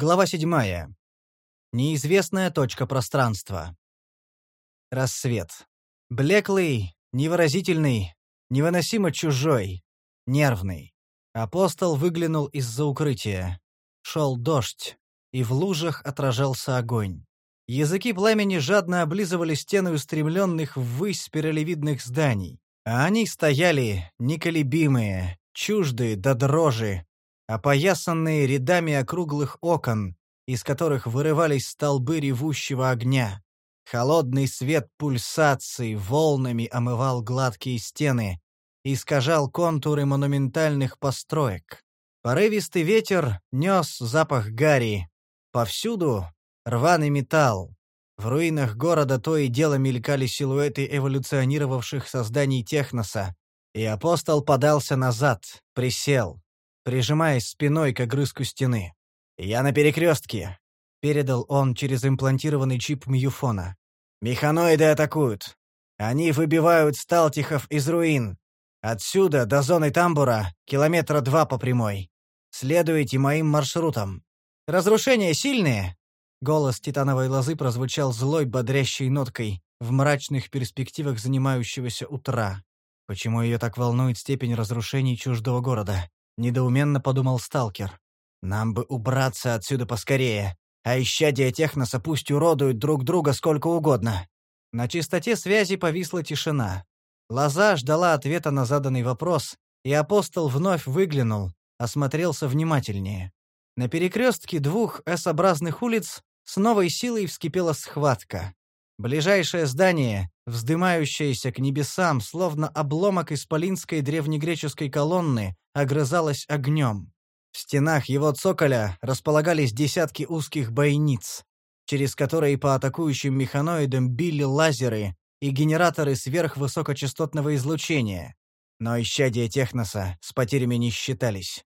Глава седьмая. Неизвестная точка пространства. Рассвет. Блеклый, невыразительный, невыносимо чужой, нервный. Апостол выглянул из-за укрытия. Шел дождь, и в лужах отражался огонь. Языки пламени жадно облизывали стены устремленных ввысь спиралевидных зданий, а они стояли, неколебимые, чуждые до дрожи, опоясанные рядами округлых окон, из которых вырывались столбы ревущего огня. Холодный свет пульсации волнами омывал гладкие стены, искажал контуры монументальных построек. Порывистый ветер нес запах гари. Повсюду рваный металл. В руинах города то и дело мелькали силуэты эволюционировавших созданий техноса, и апостол подался назад, присел, прижимаясь спиной к огрызку стены. «Я на перекрестке», — передал он через имплантированный чип Мьюфона. «Механоиды атакуют. Они выбивают сталтихов из руин. Отсюда до зоны тамбура километра два по прямой. Следуйте моим маршрутам. Разрушения сильные?» Голос титановой лозы прозвучал злой, бодрящей ноткой в мрачных перспективах занимающегося утра. Почему ее так волнует степень разрушений чуждого города? Недоуменно подумал сталкер. Нам бы убраться отсюда поскорее, а исчадия техноса пусть уродуют друг друга сколько угодно. На чистоте связи повисла тишина. Лоза ждала ответа на заданный вопрос, и апостол вновь выглянул, осмотрелся внимательнее. На перекрестке двух S-образных улиц с новой силой вскипела схватка. Ближайшее здание, вздымающееся к небесам, словно обломок исполинской древнегреческой колонны, огрызалось огнем. В стенах его цоколя располагались десятки узких бойниц, через которые по атакующим механоидам били лазеры и генераторы сверхвысокочастотного излучения. Но исчадия техноса с потерями не считались.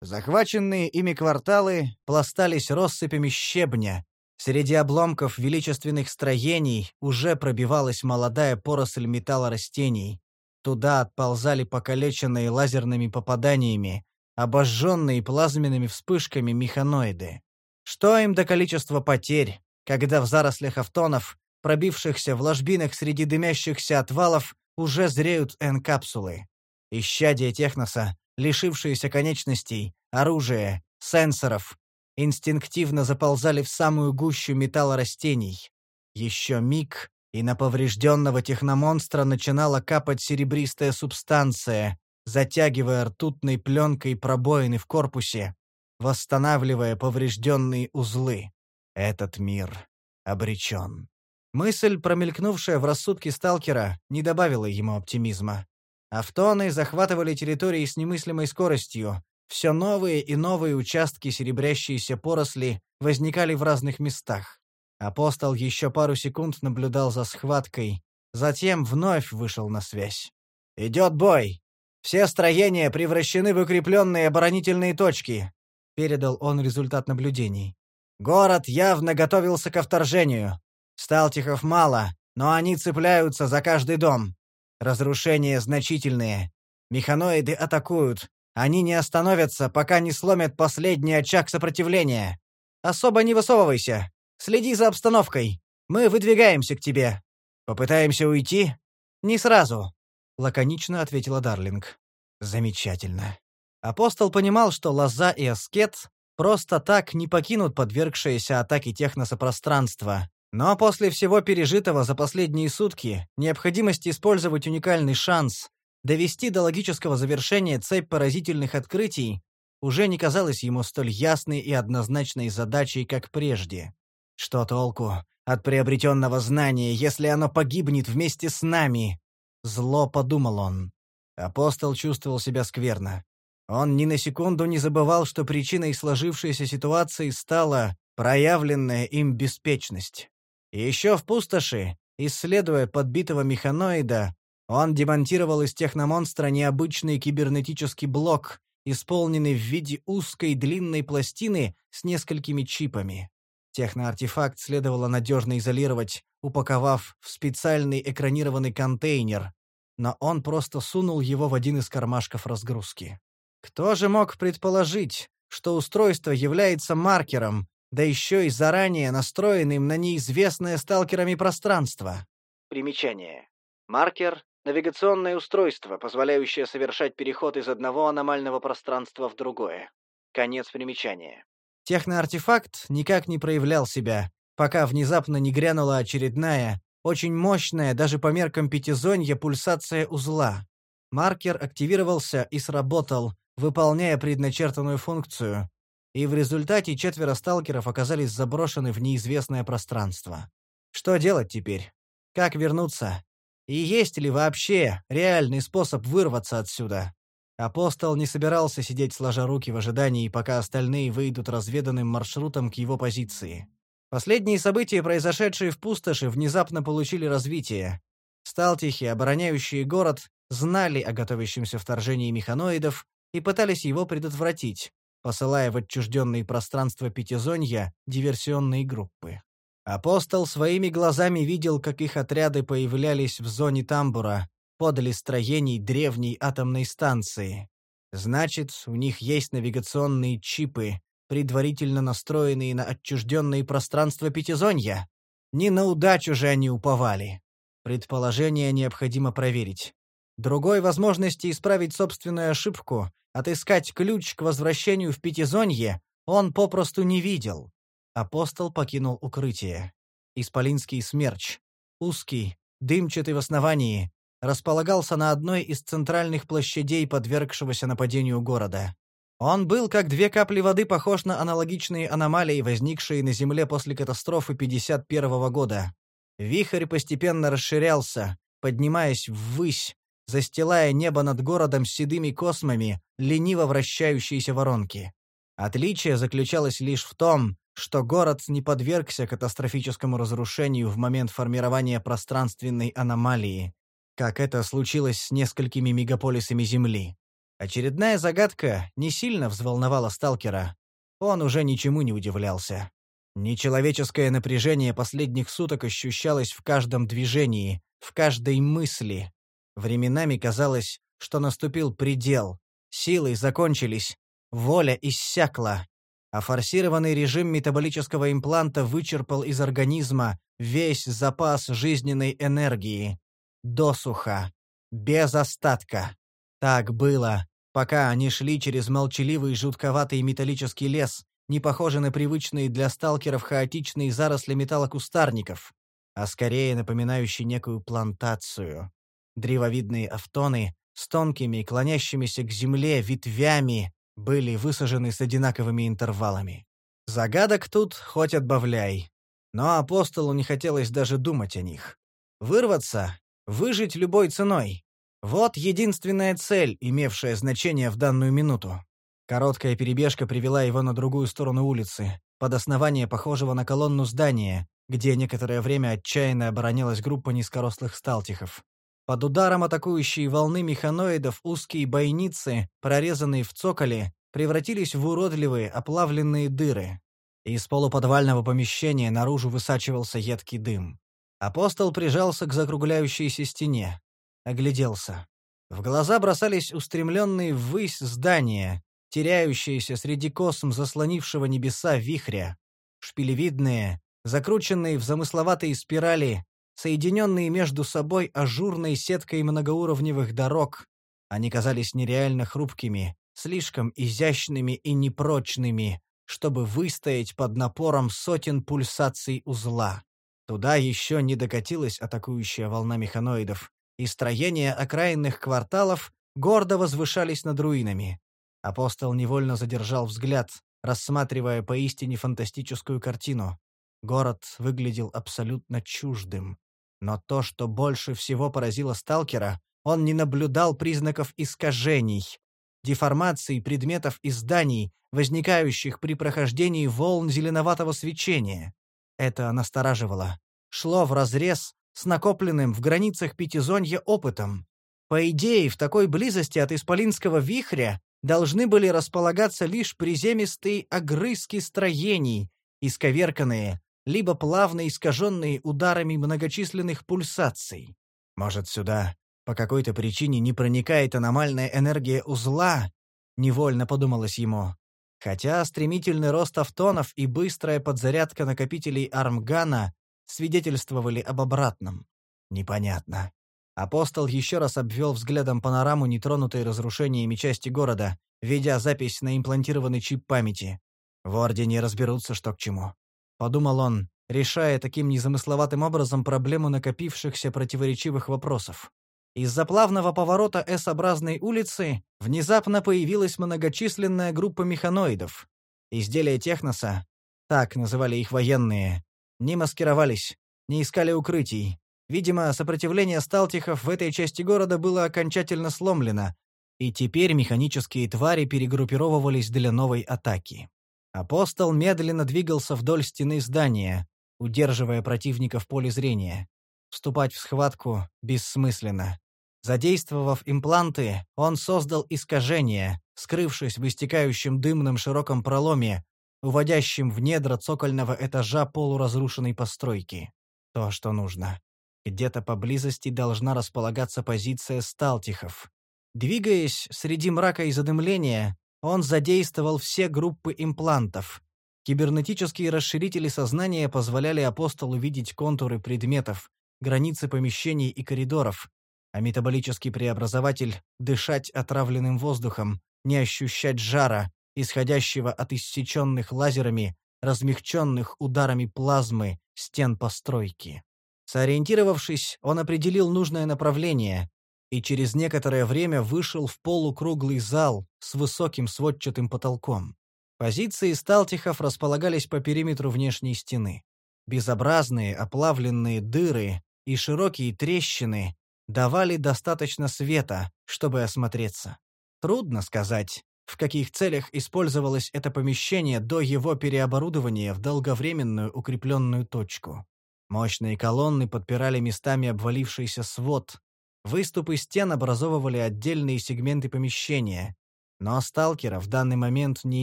Захваченные ими кварталы пластались россыпями щебня. Среди обломков величественных строений уже пробивалась молодая поросль металлорастений. Туда отползали покалеченные лазерными попаданиями, обожженные плазменными вспышками механоиды. Что им до количества потерь, когда в зарослях автонов, пробившихся в ложбинах среди дымящихся отвалов, уже зреют N-капсулы. Исчадие техноса, лишившиеся конечностей, оружия, сенсоров, инстинктивно заползали в самую гущу металлорастений. Еще миг, и на поврежденного техномонстра начинала капать серебристая субстанция, затягивая ртутной пленкой пробоины в корпусе, восстанавливая поврежденные узлы. Этот мир обречен. Мысль, промелькнувшая в рассудке сталкера, не добавила ему оптимизма. Автоны захватывали территории с немыслимой скоростью. Все новые и новые участки серебрящиеся поросли возникали в разных местах. Апостол еще пару секунд наблюдал за схваткой, затем вновь вышел на связь. «Идет бой! Все строения превращены в укрепленные оборонительные точки», — передал он результат наблюдений. «Город явно готовился ко вторжению. Сталтихов мало, но они цепляются за каждый дом. Разрушения значительные. Механоиды атакуют. Они не остановятся, пока не сломят последний очаг сопротивления. Особо не высовывайся. Следи за обстановкой. Мы выдвигаемся к тебе. Попытаемся уйти? Не сразу лаконично ответила Дарлинг. Замечательно. Апостол понимал, что Лоза и Аскет просто так не покинут подвергшееся атаке техноса пространство, но после всего пережитого за последние сутки необходимость использовать уникальный шанс довести до логического завершения цепь поразительных открытий уже не казалась ему столь ясной и однозначной задачей, как прежде. Что толку от приобретенного знания, если оно погибнет вместе с нами? Зло подумал он. Апостол чувствовал себя скверно. Он ни на секунду не забывал, что причиной сложившейся ситуации стала проявленная им беспечность. Еще в пустоши, исследуя подбитого механоида, он демонтировал из техномонстра необычный кибернетический блок, исполненный в виде узкой длинной пластины с несколькими чипами. Техноартефакт следовало надежно изолировать, упаковав в специальный экранированный контейнер, но он просто сунул его в один из кармашков разгрузки. Кто же мог предположить, что устройство является маркером, да еще и заранее настроенным на неизвестное сталкерами пространство. Примечание. Маркер — навигационное устройство, позволяющее совершать переход из одного аномального пространства в другое. Конец примечания. Техноартефакт никак не проявлял себя, пока внезапно не грянула очередная, очень мощная даже по меркам пятизонья пульсация узла. Маркер активировался и сработал, выполняя предначертанную функцию, и в результате четверо сталкеров оказались заброшены в неизвестное пространство. Что делать теперь? Как вернуться? И есть ли вообще реальный способ вырваться отсюда? Апостол не собирался сидеть сложа руки в ожидании, пока остальные выйдут разведанным маршрутом к его позиции. Последние события, произошедшие в пустоши, внезапно получили развитие. Сталтихи, обороняющие город, знали о готовящемся вторжении механоидов и пытались его предотвратить, посылая в отчужденные пространства Пятизонья диверсионные группы. Апостол своими глазами видел, как их отряды появлялись в зоне тамбура, подали строений древней атомной станции. Значит, у них есть навигационные чипы, предварительно настроенные на отчужденные пространства Пятизонья. Не на удачу же они уповали. Предположение необходимо проверить. Другой возможности исправить собственную ошибку, отыскать ключ к возвращению в Пятизонье, он попросту не видел. Апостол покинул укрытие. Исполинский смерч, узкий, дымчатый в основании, располагался на одной из центральных площадей подвергшегося нападению города. Он был, как две капли воды, похож на аналогичные аномалии, возникшие на Земле после катастрофы 51 года. Вихрь постепенно расширялся, поднимаясь ввысь, застилая небо над городом седыми космами, лениво вращающиеся воронки. Отличие заключалось лишь в том, что город не подвергся катастрофическому разрушению в момент формирования пространственной аномалии, как это случилось с несколькими мегаполисами Земли. Очередная загадка не сильно взволновала сталкера. Он уже ничему не удивлялся. Нечеловеческое напряжение последних суток ощущалось в каждом движении, в каждой мысли. Временами казалось, что наступил предел, силы закончились, воля иссякла, а форсированный режим метаболического импланта вычерпал из организма весь запас жизненной энергии досуха, без остатка. Так было, пока они шли через молчаливый жутковатый металлический лес, не похожий на привычные для сталкеров хаотичные заросли металлокустарников, а скорее напоминающий некую плантацию. Древовидные автоны с тонкими, клонящимися к земле ветвями были высажены с одинаковыми интервалами. Загадок тут хоть отбавляй. Но апостолу не хотелось даже думать о них. Вырваться Выжить любой ценой. Вот единственная цель, имевшая значение в данную минуту. Короткая перебежка привела его на другую сторону улицы, под основание похожего на колонну здания, где некоторое время отчаянно оборонялась группа низкорослых сталтихов. Под ударом атакующей волны механоидов узкие бойницы, прорезанные в цоколе, превратились в уродливые оплавленные дыры. Из полуподвального помещения наружу высачивался едкий дым. Апостол прижался к закругляющейся стене. Огляделся. В глаза бросались устремленные ввысь здания, теряющиеся среди косм заслонившего небеса вихря. Шпилевидные, закрученные в замысловатые спирали, соединенные между собой ажурной сеткой многоуровневых дорог. Они казались нереально хрупкими, слишком изящными и непрочными, чтобы выстоять под напором сотен пульсаций узла. Туда еще не докатилась атакующая волна механоидов, и строения окраинных кварталов гордо возвышались над руинами. Апостол невольно задержал взгляд, рассматривая поистине фантастическую картину. Город выглядел абсолютно чуждым. Но то, что больше всего поразило сталкера, он не наблюдал признаков искажений, деформаций предметов и зданий, возникающих при прохождении волн зеленоватого свечения. Это настораживало. Шло вразрез с накопленным в границах пятизонья опытом. По идее, в такой близости от исполинского вихря должны были располагаться лишь приземистые огрызки строений, исковерканные, либо плавно искаженные ударами многочисленных пульсаций. Может, сюда по какой-то причине не проникает аномальная энергия узла? Невольно подумалось ему. Хотя стремительный рост автонов и быстрая подзарядка накопителей армгана свидетельствовали об обратном. Непонятно. Апостол еще раз обвел взглядом панораму нетронутой разрушениями части города, ведя запись на имплантированный чип памяти. В Ордене разберутся, что к чему. Подумал он, решая таким незамысловатым образом проблему накопившихся противоречивых вопросов. Из-за плавного поворота S-образной улицы внезапно появилась многочисленная группа механоидов. Изделия Техноса, так называли их военные, не маскировались, не искали укрытий. Видимо, сопротивление сталтихов в этой части города было окончательно сломлено, и теперь механические твари перегруппировывались для новой атаки. Апостол медленно двигался вдоль стены здания, удерживая противника в поле зрения. Вступать в схватку бессмысленно. Задействовав импланты, он создал искажение, скрывшись в истекающем дымном широком проломе, уводящем в недра цокольного этажа полуразрушенной постройки. То, что нужно. Где-то поблизости должна располагаться позиция сталтихов. Двигаясь среди мрака и задымления, он задействовал все группы имплантов. Кибернетические расширители сознания позволяли апостолу видеть контуры предметов, границы помещений и коридоров, а метаболический преобразователь — дышать отравленным воздухом, не ощущать жара, исходящего от иссеченных лазерами, размягченных ударами плазмы стен постройки. Сориентировавшись, он определил нужное направление и через некоторое время вышел в полукруглый зал с высоким сводчатым потолком. Позиции сталтихов располагались по периметру внешней стены. Безобразные оплавленные дыры и широкие трещины давали достаточно света, чтобы осмотреться. Трудно сказать, в каких целях использовалось это помещение до его переоборудования в долговременную укрепленную точку. Мощные колонны подпирали местами обвалившийся свод. Выступы стен образовывали отдельные сегменты помещения. Но сталкера в данный момент не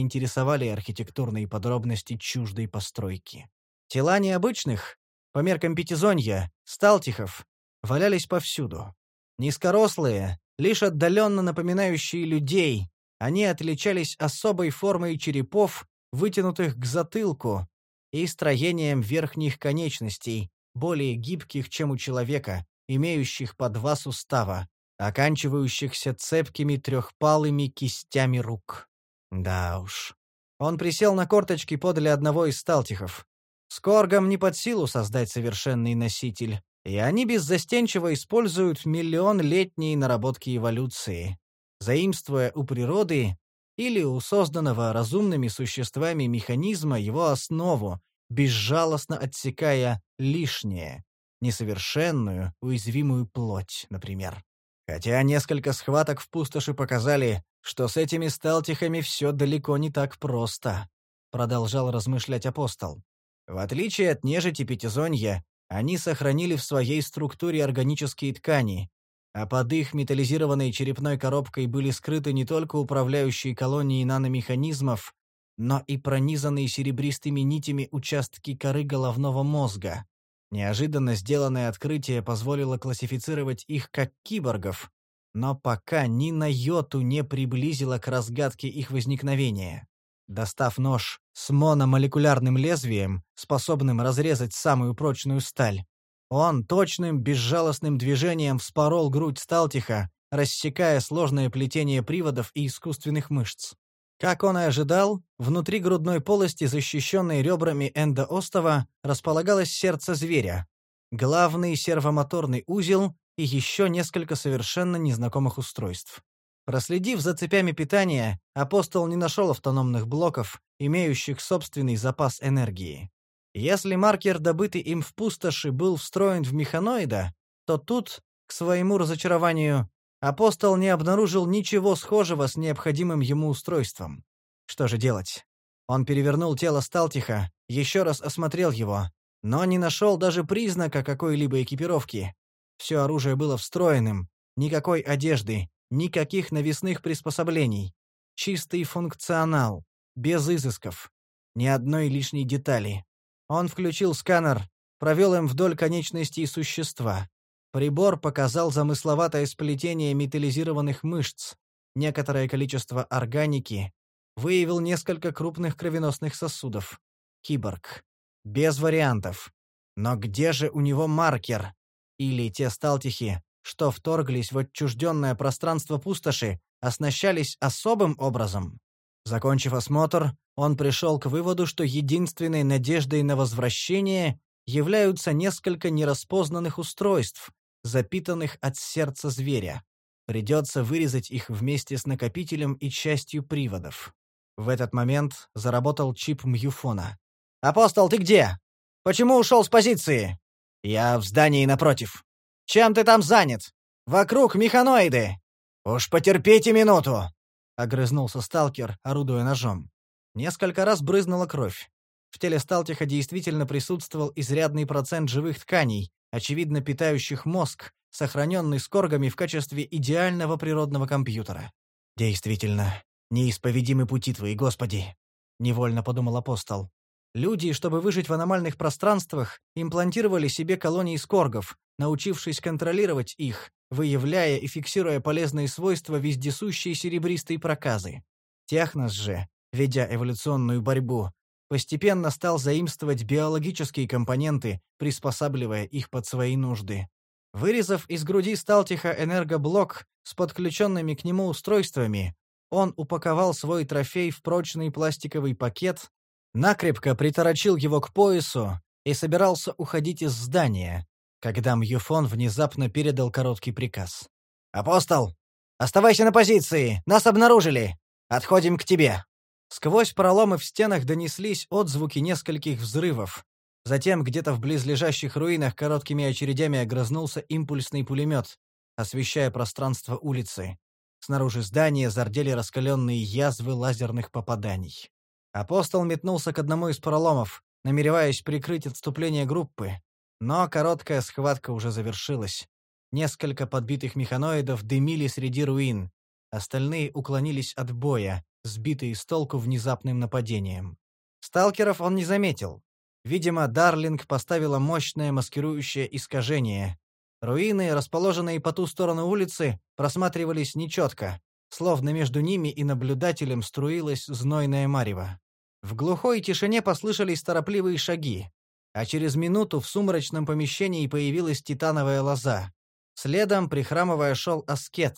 интересовали архитектурные подробности чуждой постройки. Тела необычных, по меркам пятизонья, сталтихов, валялись повсюду. Низкорослые, лишь отдаленно напоминающие людей, они отличались особой формой черепов, вытянутых к затылку, и строением верхних конечностей, более гибких, чем у человека, имеющих по два сустава, оканчивающихся цепкими трехпалыми кистями рук. Да уж. Он присел на корточки подле одного из сталтихов. Скоргам не под силу создать совершенный носитель, и они беззастенчиво используют миллион-летние наработки эволюции, заимствуя у природы или у созданного разумными существами механизма его основу, безжалостно отсекая лишнее, несовершенную, уязвимую плоть, например. Хотя несколько схваток в пустоши показали, что с этими сталтихами все далеко не так просто, продолжал размышлять апостол. В отличие от нежити пятизонья, они сохранили в своей структуре органические ткани, а под их металлизированной черепной коробкой были скрыты не только управляющие колонии наномеханизмов, но и пронизанные серебристыми нитями участки коры головного мозга. Неожиданно сделанное открытие позволило классифицировать их как киборгов, но пока ни на йоту не приблизило к разгадке их возникновения. Достав нож с мономолекулярным лезвием, способным разрезать самую прочную сталь, он точным, безжалостным движением вспорол грудь Сталтиха, рассекая сложное плетение приводов и искусственных мышц. Как он и ожидал, внутри грудной полости, защищенной ребрами эндоостова, располагалось сердце зверя, главный сервомоторный узел и еще несколько совершенно незнакомых устройств. Проследив за цепями питания, апостол не нашел автономных блоков, имеющих собственный запас энергии. Если маркер, добытый им в пустоши, был встроен в механоида, то тут, к своему разочарованию, апостол не обнаружил ничего схожего с необходимым ему устройством. Что же делать? Он перевернул тело Сталтиха, еще раз осмотрел его, но не нашел даже признака какой-либо экипировки. Все оружие было встроенным, никакой одежды, Никаких навесных приспособлений. Чистый функционал. Без изысков. Ни одной лишней детали. Он включил сканер, провел им вдоль конечностей существа. Прибор показал замысловатое сплетение металлизированных мышц, некоторое количество органики, Выявил несколько крупных кровеносных сосудов. Киборг. Без вариантов. Но где же у него маркер? Или те сталтихи, что вторглись в отчужденное пространство пустоши, оснащались особым образом? Закончив осмотр, он пришел к выводу, что единственной надеждой на возвращение являются несколько нераспознанных устройств, запитанных от сердца зверя. Придется вырезать их вместе с накопителем и частью приводов. В этот момент заработал чип Мьюфона. «Апостол, ты где? Почему ушел с позиции?» «Я в здании напротив». «Чем ты там занят? Вокруг механоиды!» «Уж потерпите минуту!» — огрызнулся сталкер, орудуя ножом. Несколько раз брызнула кровь. В теле Сталтиха действительно присутствовал изрядный процент живых тканей, очевидно питающих мозг, сохраненный скоргами в качестве идеального природного компьютера. «Действительно, неисповедимы пути твои, Господи!» — невольно подумал апостол. Люди, чтобы выжить в аномальных пространствах, имплантировали себе колонии скоргов, научившись контролировать их, выявляя и фиксируя полезные свойства вездесущей серебристой проказы. Технос же, ведя эволюционную борьбу, постепенно стал заимствовать биологические компоненты, приспосабливая их под свои нужды. Вырезав из груди Сталтиха энергоблок с подключенными к нему устройствами, он упаковал свой трофей в прочный пластиковый пакет, накрепко приторочил его к поясу и собирался уходить из здания, когда Мьюфон внезапно передал короткий приказ. «Апостол, оставайся на позиции! Нас обнаружили! Отходим к тебе!» Сквозь проломы в стенах донеслись отзвуки нескольких взрывов. Затем где-то в близлежащих руинах короткими очередями огрызнулся импульсный пулемет, освещая пространство улицы. Снаружи здания зардели раскаленные язвы лазерных попаданий. Апостол метнулся к одному из проломов, намереваясь прикрыть отступление группы. Но короткая схватка уже завершилась. Несколько подбитых механоидов дымили среди руин. Остальные уклонились от боя, сбитые с толку внезапным нападением. Сталкеров он не заметил. Видимо, Дарлинг поставила мощное маскирующее искажение. Руины, расположенные по ту сторону улицы, просматривались нечетко, словно между ними и наблюдателем струилась знойная марево. В глухой тишине послышались торопливые шаги, а через минуту в сумрачном помещении появилась титановая лоза. Следом, прихрамывая, шел аскет.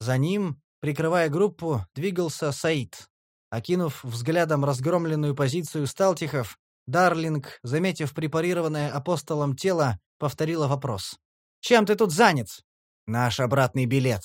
За ним, Прикрывая группу, двигался Саид. Окинув взглядом разгромленную позицию Сталтихов, Дарлинг, заметив препарированное апостолом тело, повторила вопрос. «Чем ты тут занят?» «Наш обратный билет».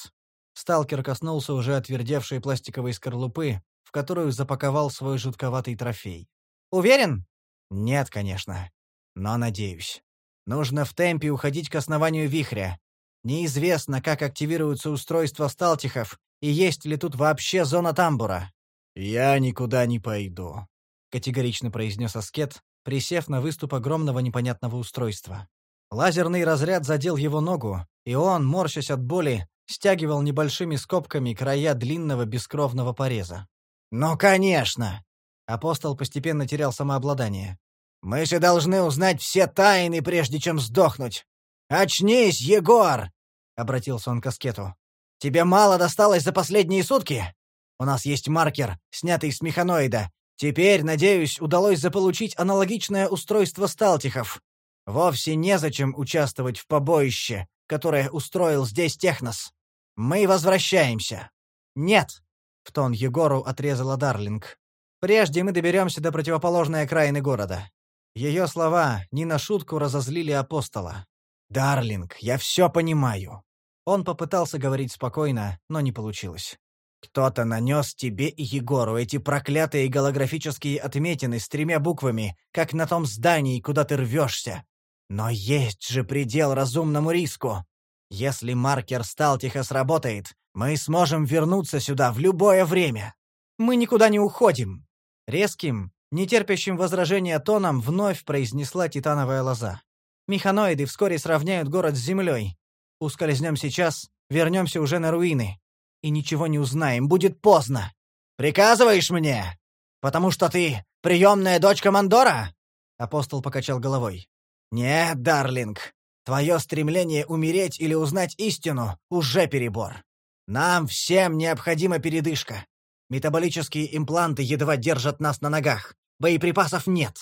Сталкер коснулся уже отвердевшей пластиковой скорлупы, в которую запаковал свой жутковатый трофей. «Уверен?» «Нет, конечно. Но надеюсь. Нужно в темпе уходить к основанию вихря. Неизвестно, как активируются устройства Сталтихов, и есть ли тут вообще зона тамбура. «Я никуда не пойду», — категорично произнес Аскет, присев на выступ огромного непонятного устройства. Лазерный разряд задел его ногу, и он, морщась от боли, стягивал небольшими скобками края длинного бескровного пореза. «Ну, конечно!» Апостол постепенно терял самообладание. «Мы же должны узнать все тайны, прежде чем сдохнуть! Очнись, Егор!» — обратился он к аскету. «Тебе мало досталось за последние сутки? У нас есть маркер, снятый с механоида. Теперь, надеюсь, удалось заполучить аналогичное устройство сталтихов. Вовсе незачем участвовать в побоище, которое устроил здесь Технос. Мы возвращаемся». «Нет», — в тон Егору отрезала Дарлинг. «Прежде мы доберемся до противоположной окраины города». Ее слова не на шутку разозлили апостола. «Дарлинг, я все понимаю. Он попытался говорить спокойно, но не получилось. «Кто-то нанес тебе и Егору эти проклятые голографические отметины с тремя буквами, как на том здании, куда ты рвешься. Но есть же предел разумному риску. Если маркер Сталтиха сработает, мы сможем вернуться сюда в любое время. Мы никуда не уходим!» Резким, нетерпящим возражения тоном вновь произнесла титановая лоза. «Механоиды вскоре сравняют город с землей, Ускользнем сейчас, вернемся уже на руины. И ничего не узнаем, будет поздно. Приказываешь мне? Потому что ты приемная дочь командора? Апостол покачал головой. Нет, Дарлинг, твое стремление умереть или узнать истину уже перебор. Нам всем необходима передышка. Метаболические импланты едва держат нас на ногах. Боеприпасов нет.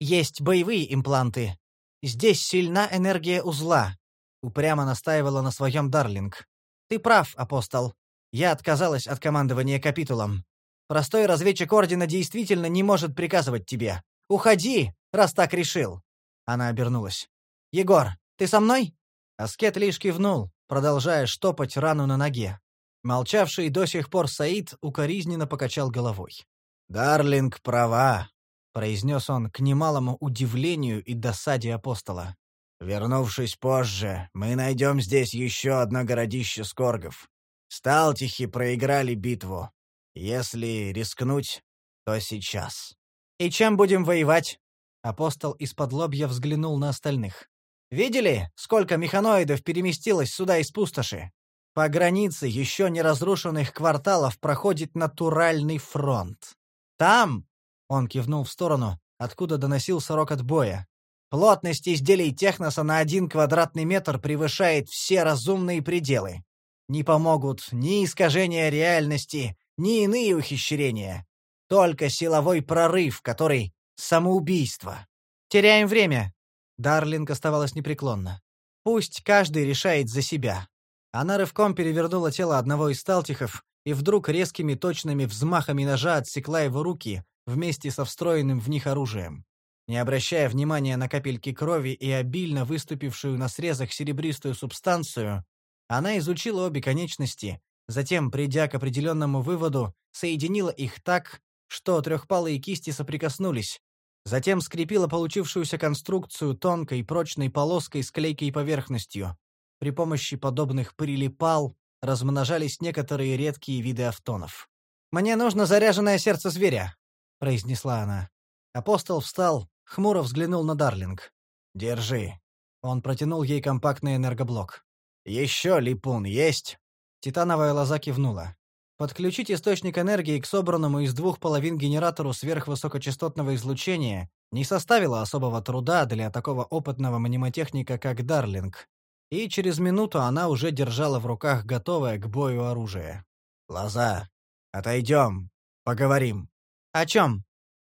Есть боевые импланты. Здесь сильна энергия узла. Упрямо настаивала на своем Дарлинг. Ты прав, апостол. Я отказалась от командования капитулом. Простой разведчик Ордена действительно не может приказывать тебе. Уходи, раз так решил. Она обернулась. Егор, ты со мной? Аскет лишь кивнул, продолжая штопать рану на ноге. Молчавший до сих пор Саид укоризненно покачал головой. «Дарлинг права», — произнес он к немалому удивлению и досаде апостола. «Вернувшись позже, мы найдем здесь еще одно городище скоргов. Сталтихи проиграли битву. Если рискнуть, то сейчас». «И чем будем воевать?» Апостол из-под лобья взглянул на остальных. Видели, сколько механоидов переместилось сюда из пустоши? По границе еще не разрушенных кварталов проходит натуральный фронт. Там, он кивнул в сторону, откуда доносился рокот боя. Плотность изделий техноса на один квадратный метр превышает все разумные пределы. Не помогут ни искажения реальности, ни иные ухищрения. Только силовой прорыв, который — самоубийство. Теряем время, Дарлинг оставалась непреклонна. Пусть каждый решает за себя. Она рывком перевернула тело одного из сталтихов и вдруг резкими точными взмахами ножа отсекла его руки вместе со встроенным в них оружием. Не обращая внимания на капельки крови и обильно выступившую на срезах серебристую субстанцию, она изучила обе конечности, затем, придя к определенному выводу, соединила их так, что трехпалые кисти соприкоснулись, Затем скрепила получившуюся конструкцию тонкой прочной полоской с клейкой поверхностью. При помощи подобных прилипал размножались некоторые редкие виды автонов. «Мне нужно заряженное сердце зверя», — произнесла она. Апостол встал, хмуро взглянул на Дарлинг. «Держи». Он протянул ей компактный энергоблок. «Еще липун есть?» Титановая лоза кивнула. Подключить источник энергии к собранному из двух половин генератору сверхвысокочастотного излучения не составило особого труда для такого опытного мнемотехника, как Дарлинг. И через минуту она уже держала в руках готовое к бою оружие. «Лоза, отойдем, поговорим». «О чем?»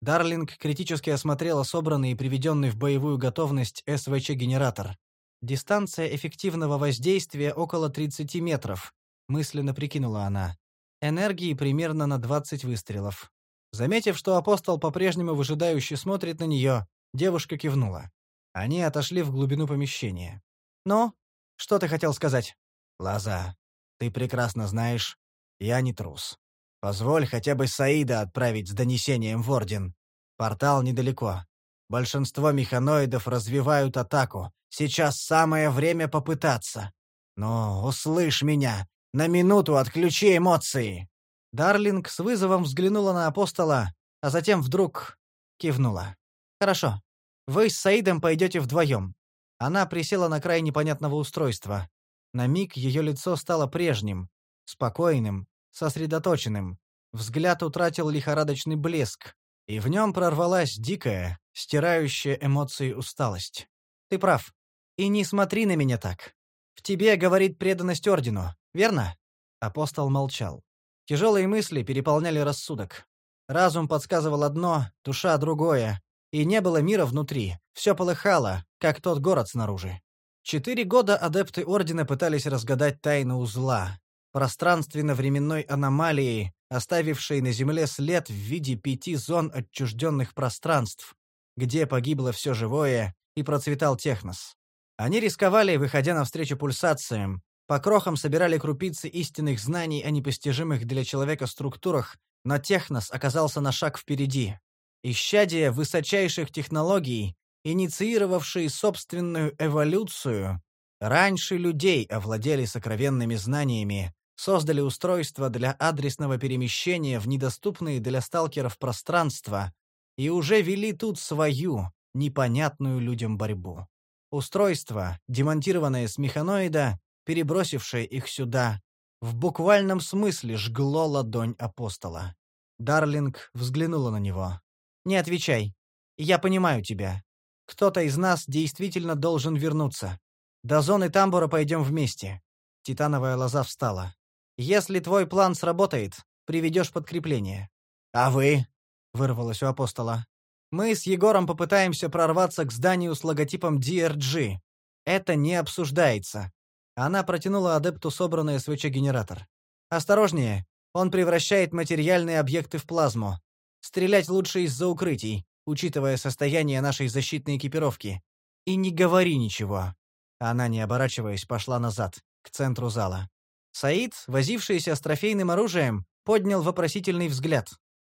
Дарлинг критически осмотрела собранный и приведенный в боевую готовность СВЧ-генератор. Дистанция эффективного воздействия около 30 метров, мысленно прикинула она. Энергии примерно на 20 выстрелов. Заметив, что апостол по-прежнему выжидающе смотрит на нее, девушка кивнула. Они отошли в глубину помещения. «Ну, что ты хотел сказать?» «Лоза, ты прекрасно знаешь, я не трус. Позволь хотя бы Саида отправить с донесением в Орден. Портал недалеко. Большинство механоидов развивают атаку. Сейчас самое время попытаться. Но услышь меня, на минуту отключи эмоции!» Дарлинг с вызовом взглянула на апостола, а затем вдруг кивнула. «Хорошо. Вы с Саидом пойдете вдвоем». Она присела на край непонятного устройства. На миг ее лицо стало прежним, спокойным, сосредоточенным. Взгляд утратил лихорадочный блеск, и в нем прорвалась дикая, стирающая эмоции усталость. «Ты прав. И не смотри на меня так. В тебе говорит преданность Ордену верно?» Апостол молчал. Тяжелые мысли переполняли рассудок. Разум подсказывал одно, душа другое. И не было мира внутри, все полыхало, как тот город снаружи. Четыре года адепты Ордена пытались разгадать тайну узла, пространственно-временной аномалии, оставившей на Земле след в виде пяти зон отчужденных пространств, где погибло все живое и процветал технос. Они рисковали, выходя навстречу пульсациям, по крохам собирали крупицы истинных знаний о непостижимых для человека структурах, но Технос оказался на шаг впереди. Исчадия высочайших технологий, инициировавшие собственную эволюцию, раньше людей овладели сокровенными знаниями, создали устройства для адресного перемещения в недоступные для сталкеров пространства и уже вели тут свою, непонятную людям борьбу. Устройство, демонтированное с механоида, перебросившее их сюда, в буквальном смысле жгло ладонь апостола. Дарлинг взглянула на него. «Не отвечай. Я понимаю тебя. Кто-то из нас действительно должен вернуться. До зоны тамбура пойдем вместе». Титановая лоза встала. «Если твой план сработает, приведешь подкрепление. А вы? вырвалось у апостола. Мы с Егором попытаемся прорваться к зданию с логотипом DRG. Это не обсуждается. Она протянула адепту собранный СВЧ-генератор. Осторожнее, он превращает материальные объекты в плазму. Стрелять лучше из-за укрытий, учитывая состояние нашей защитной экипировки. И не говори ничего. Она, не оборачиваясь, пошла назад, к центру зала. Саид, возившийся с трофейным оружием, поднял вопросительный взгляд.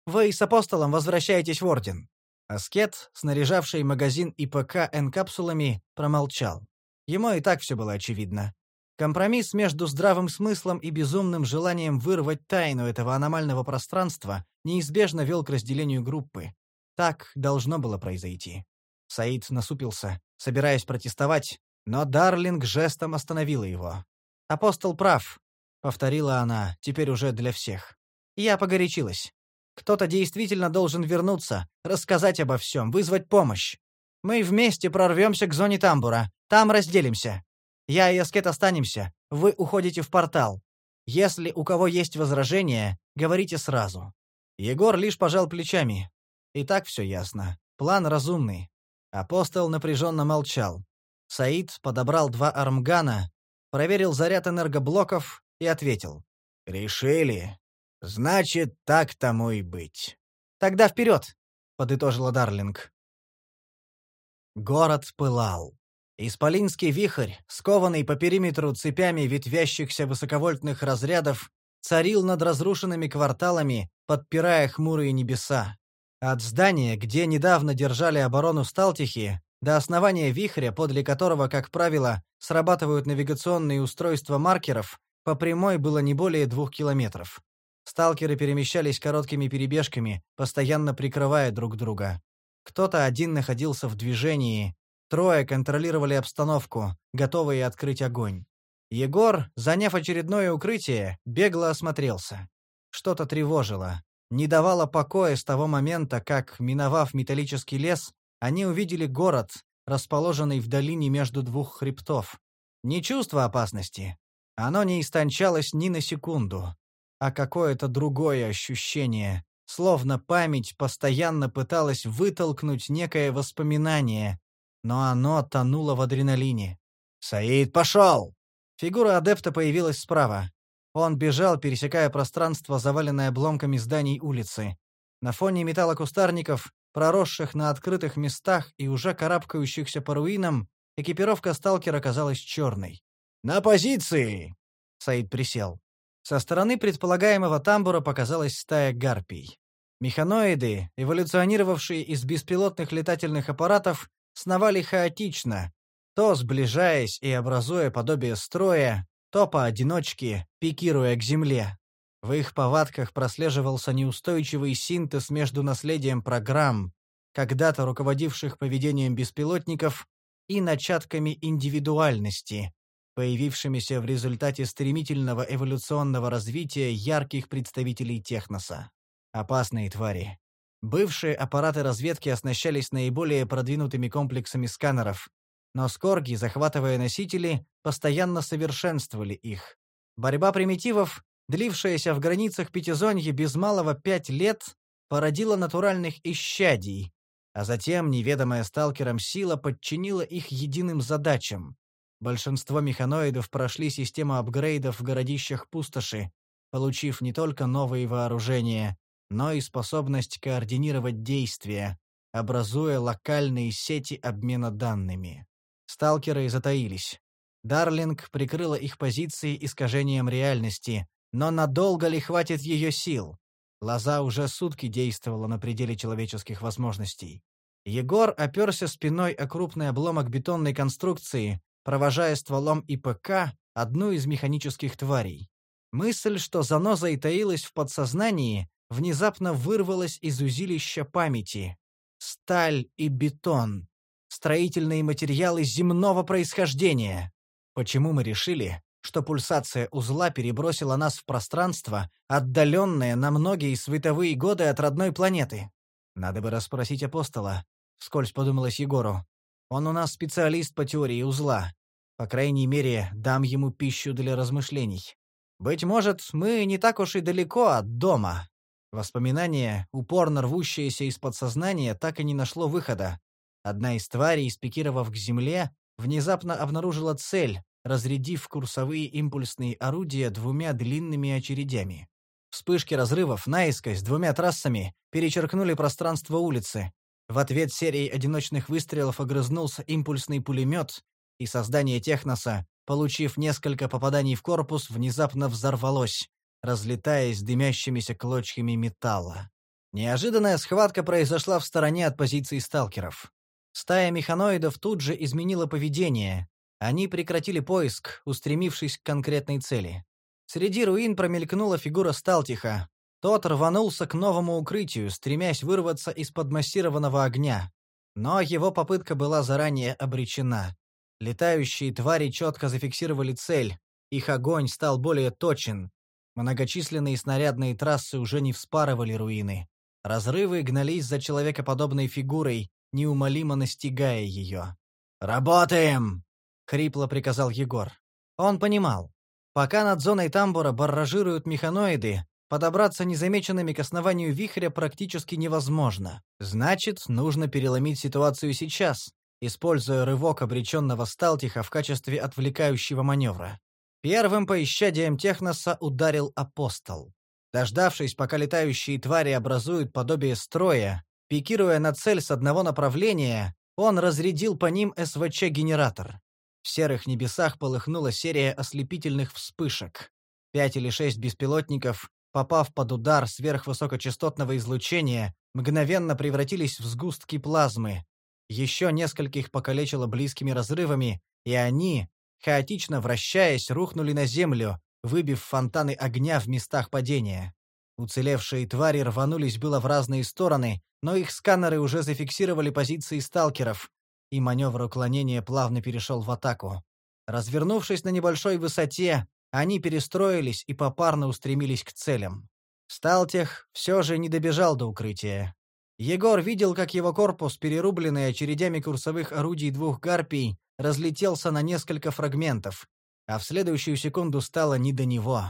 «Вы с апостолом возвращаетесь в Орден». Аскет, снаряжавший магазин ИПК N-капсулами, промолчал. Ему и так все было очевидно. Компромисс между здравым смыслом и безумным желанием вырвать тайну этого аномального пространства неизбежно вел к разделению группы. Так должно было произойти. Саид насупился, собираясь протестовать, но Дарлинг жестом остановила его. «Апостол прав», — повторила она, теперь уже для всех. «Я погорячилась. Кто-то действительно должен вернуться, рассказать обо всем, вызвать помощь. Мы вместе прорвемся к зоне тамбура, там разделимся. Я и Аскет останемся, вы уходите в портал. Если у кого есть возражения, говорите сразу». Егор лишь пожал плечами. И так все ясно. План разумный. Апостол напряженно молчал. Саид подобрал два армгана, проверил заряд энергоблоков и ответил. «Решили. Значит, так тому и быть. Тогда вперед, подытожила Дарлинг. Город пылал. Исполинский вихрь, скованный по периметру цепями ветвящихся высоковольтных разрядов, царил над разрушенными кварталами, подпирая хмурые небеса. От здания, где недавно держали оборону Сталтихи, до основания вихря, подле которого, как правило, срабатывают навигационные устройства маркеров, по прямой было не более двух километров. Сталкеры перемещались короткими перебежками, постоянно прикрывая друг друга. Кто-то один находился в движении, трое контролировали обстановку, готовые открыть огонь. Егор, заняв очередное укрытие, бегло осмотрелся. Что-то тревожило, не давало покоя с того момента, как, миновав металлический лес, они увидели город, расположенный в долине между двух хребтов. Не чувство опасности. Оно не истончалось ни на секунду а какое-то другое ощущение, словно память постоянно пыталась вытолкнуть некое воспоминание, но оно тонуло в адреналине. «Саид, пошел!» Фигура адепта появилась справа. Он бежал, пересекая пространство, заваленное обломками зданий улицы. На фоне металлокустарников, проросших на открытых местах и уже карабкающихся по руинам, экипировка сталкера казалась черной. «На позиции!» Саид присел. Со стороны предполагаемого тамбура показалась стая гарпий. Механоиды, эволюционировавшие из беспилотных летательных аппаратов, сновали хаотично, то сближаясь и образуя подобие строя, то поодиночке, пикируя к земле. В их повадках прослеживался неустойчивый синтез между наследием программ, когда-то руководивших поведением беспилотников, и начатками индивидуальности, появившимися в результате стремительного эволюционного развития ярких представителей техноса. Опасные твари. Бывшие аппараты разведки оснащались наиболее продвинутыми комплексами сканеров, но скорги, захватывая носители, постоянно совершенствовали их. Борьба примитивов, длившаяся в границах пятизонья без малого пять лет, породила натуральных исчадий, а затем неведомая сталкерам сила подчинила их единым задачам Большинство механоидов прошли систему апгрейдов в городищах пустоши, получив не только новые вооружения, но и способность координировать действия, образуя локальные сети обмена данными. Сталкеры затаились. Дарлинг прикрыла их позиции искажением реальности, но надолго ли хватит ее сил? Лоза уже сутки действовала на пределе человеческих возможностей. Егор оперся спиной о крупный обломок бетонной конструкции, провожая стволом ИПК одну из механических тварей. Мысль, что заноза и таилась в подсознании, внезапно вырвалась из узилища памяти. Сталь и бетон. Строительные материалы земного происхождения. Почему мы решили, что пульсация узла перебросила нас в пространство, отдаленное на многие световые годы от родной планеты? Надо бы расспросить апостола, — вскользь подумалось Егору. Он у нас специалист по теории узла. По крайней мере, дам ему пищу для размышлений. Быть может, мы не так уж и далеко от дома. Воспоминание, упорно рвущееся из подсознания, так и не нашло выхода. Одна из тварей, спикировав к земле, внезапно обнаружила цель, разрядив курсовые импульсные орудия двумя длинными очередями. Вспышки разрывов наискось двумя трассами перечеркнули пространство улицы. В ответ серии одиночных выстрелов огрызнулся импульсный пулемет, и создание Техноса, получив несколько попаданий в корпус, внезапно взорвалось, разлетаясь дымящимися клочьями металла. Неожиданная схватка произошла в стороне от позиции сталкеров. Стая механоидов тут же изменила поведение. Они прекратили поиск, устремившись к конкретной цели. Среди руин промелькнула фигура Сталтиха. Тот рванулся к новому укрытию, стремясь вырваться из-под массированного огня. Но его попытка была заранее обречена. Летающие твари четко зафиксировали цель. Их огонь стал более точен. Многочисленные снарядные трассы уже не вспарывали руины. Разрывы гнались за человекоподобной фигурой, неумолимо настигая ее. «Работаем!» — хрипло приказал Егор. Он понимал. Пока над зоной тамбура барражируют механоиды, подобраться незамеченными к основанию вихря практически невозможно. Значит, нужно переломить ситуацию сейчас, используя рывок обреченного Сталтиха в качестве отвлекающего маневра. Первым по исчадиям Техноса ударил Апостол. Дождавшись, пока летающие твари образуют подобие строя, пикируя на цель с одного направления, он разрядил по ним СВЧ-генератор. В серых небесах полыхнула серия ослепительных вспышек. Пять или шесть беспилотников, попав под удар сверхвысокочастотного излучения, мгновенно превратились в сгустки плазмы. Еще нескольких покалечило близкими разрывами, и они, хаотично вращаясь, рухнули на землю, выбив фонтаны огня в местах падения. Уцелевшие твари рванулись было в разные стороны, но их сканеры уже зафиксировали позиции сталкеров, и маневр уклонения плавно перешел в атаку. Развернувшись на небольшой высоте, они перестроились и попарно устремились к целям. Сталтех все же не добежал до укрытия. Егор видел, как его корпус, перерубленный очередями курсовых орудий двух гарпий, разлетелся на несколько фрагментов, а в следующую секунду стало не до него.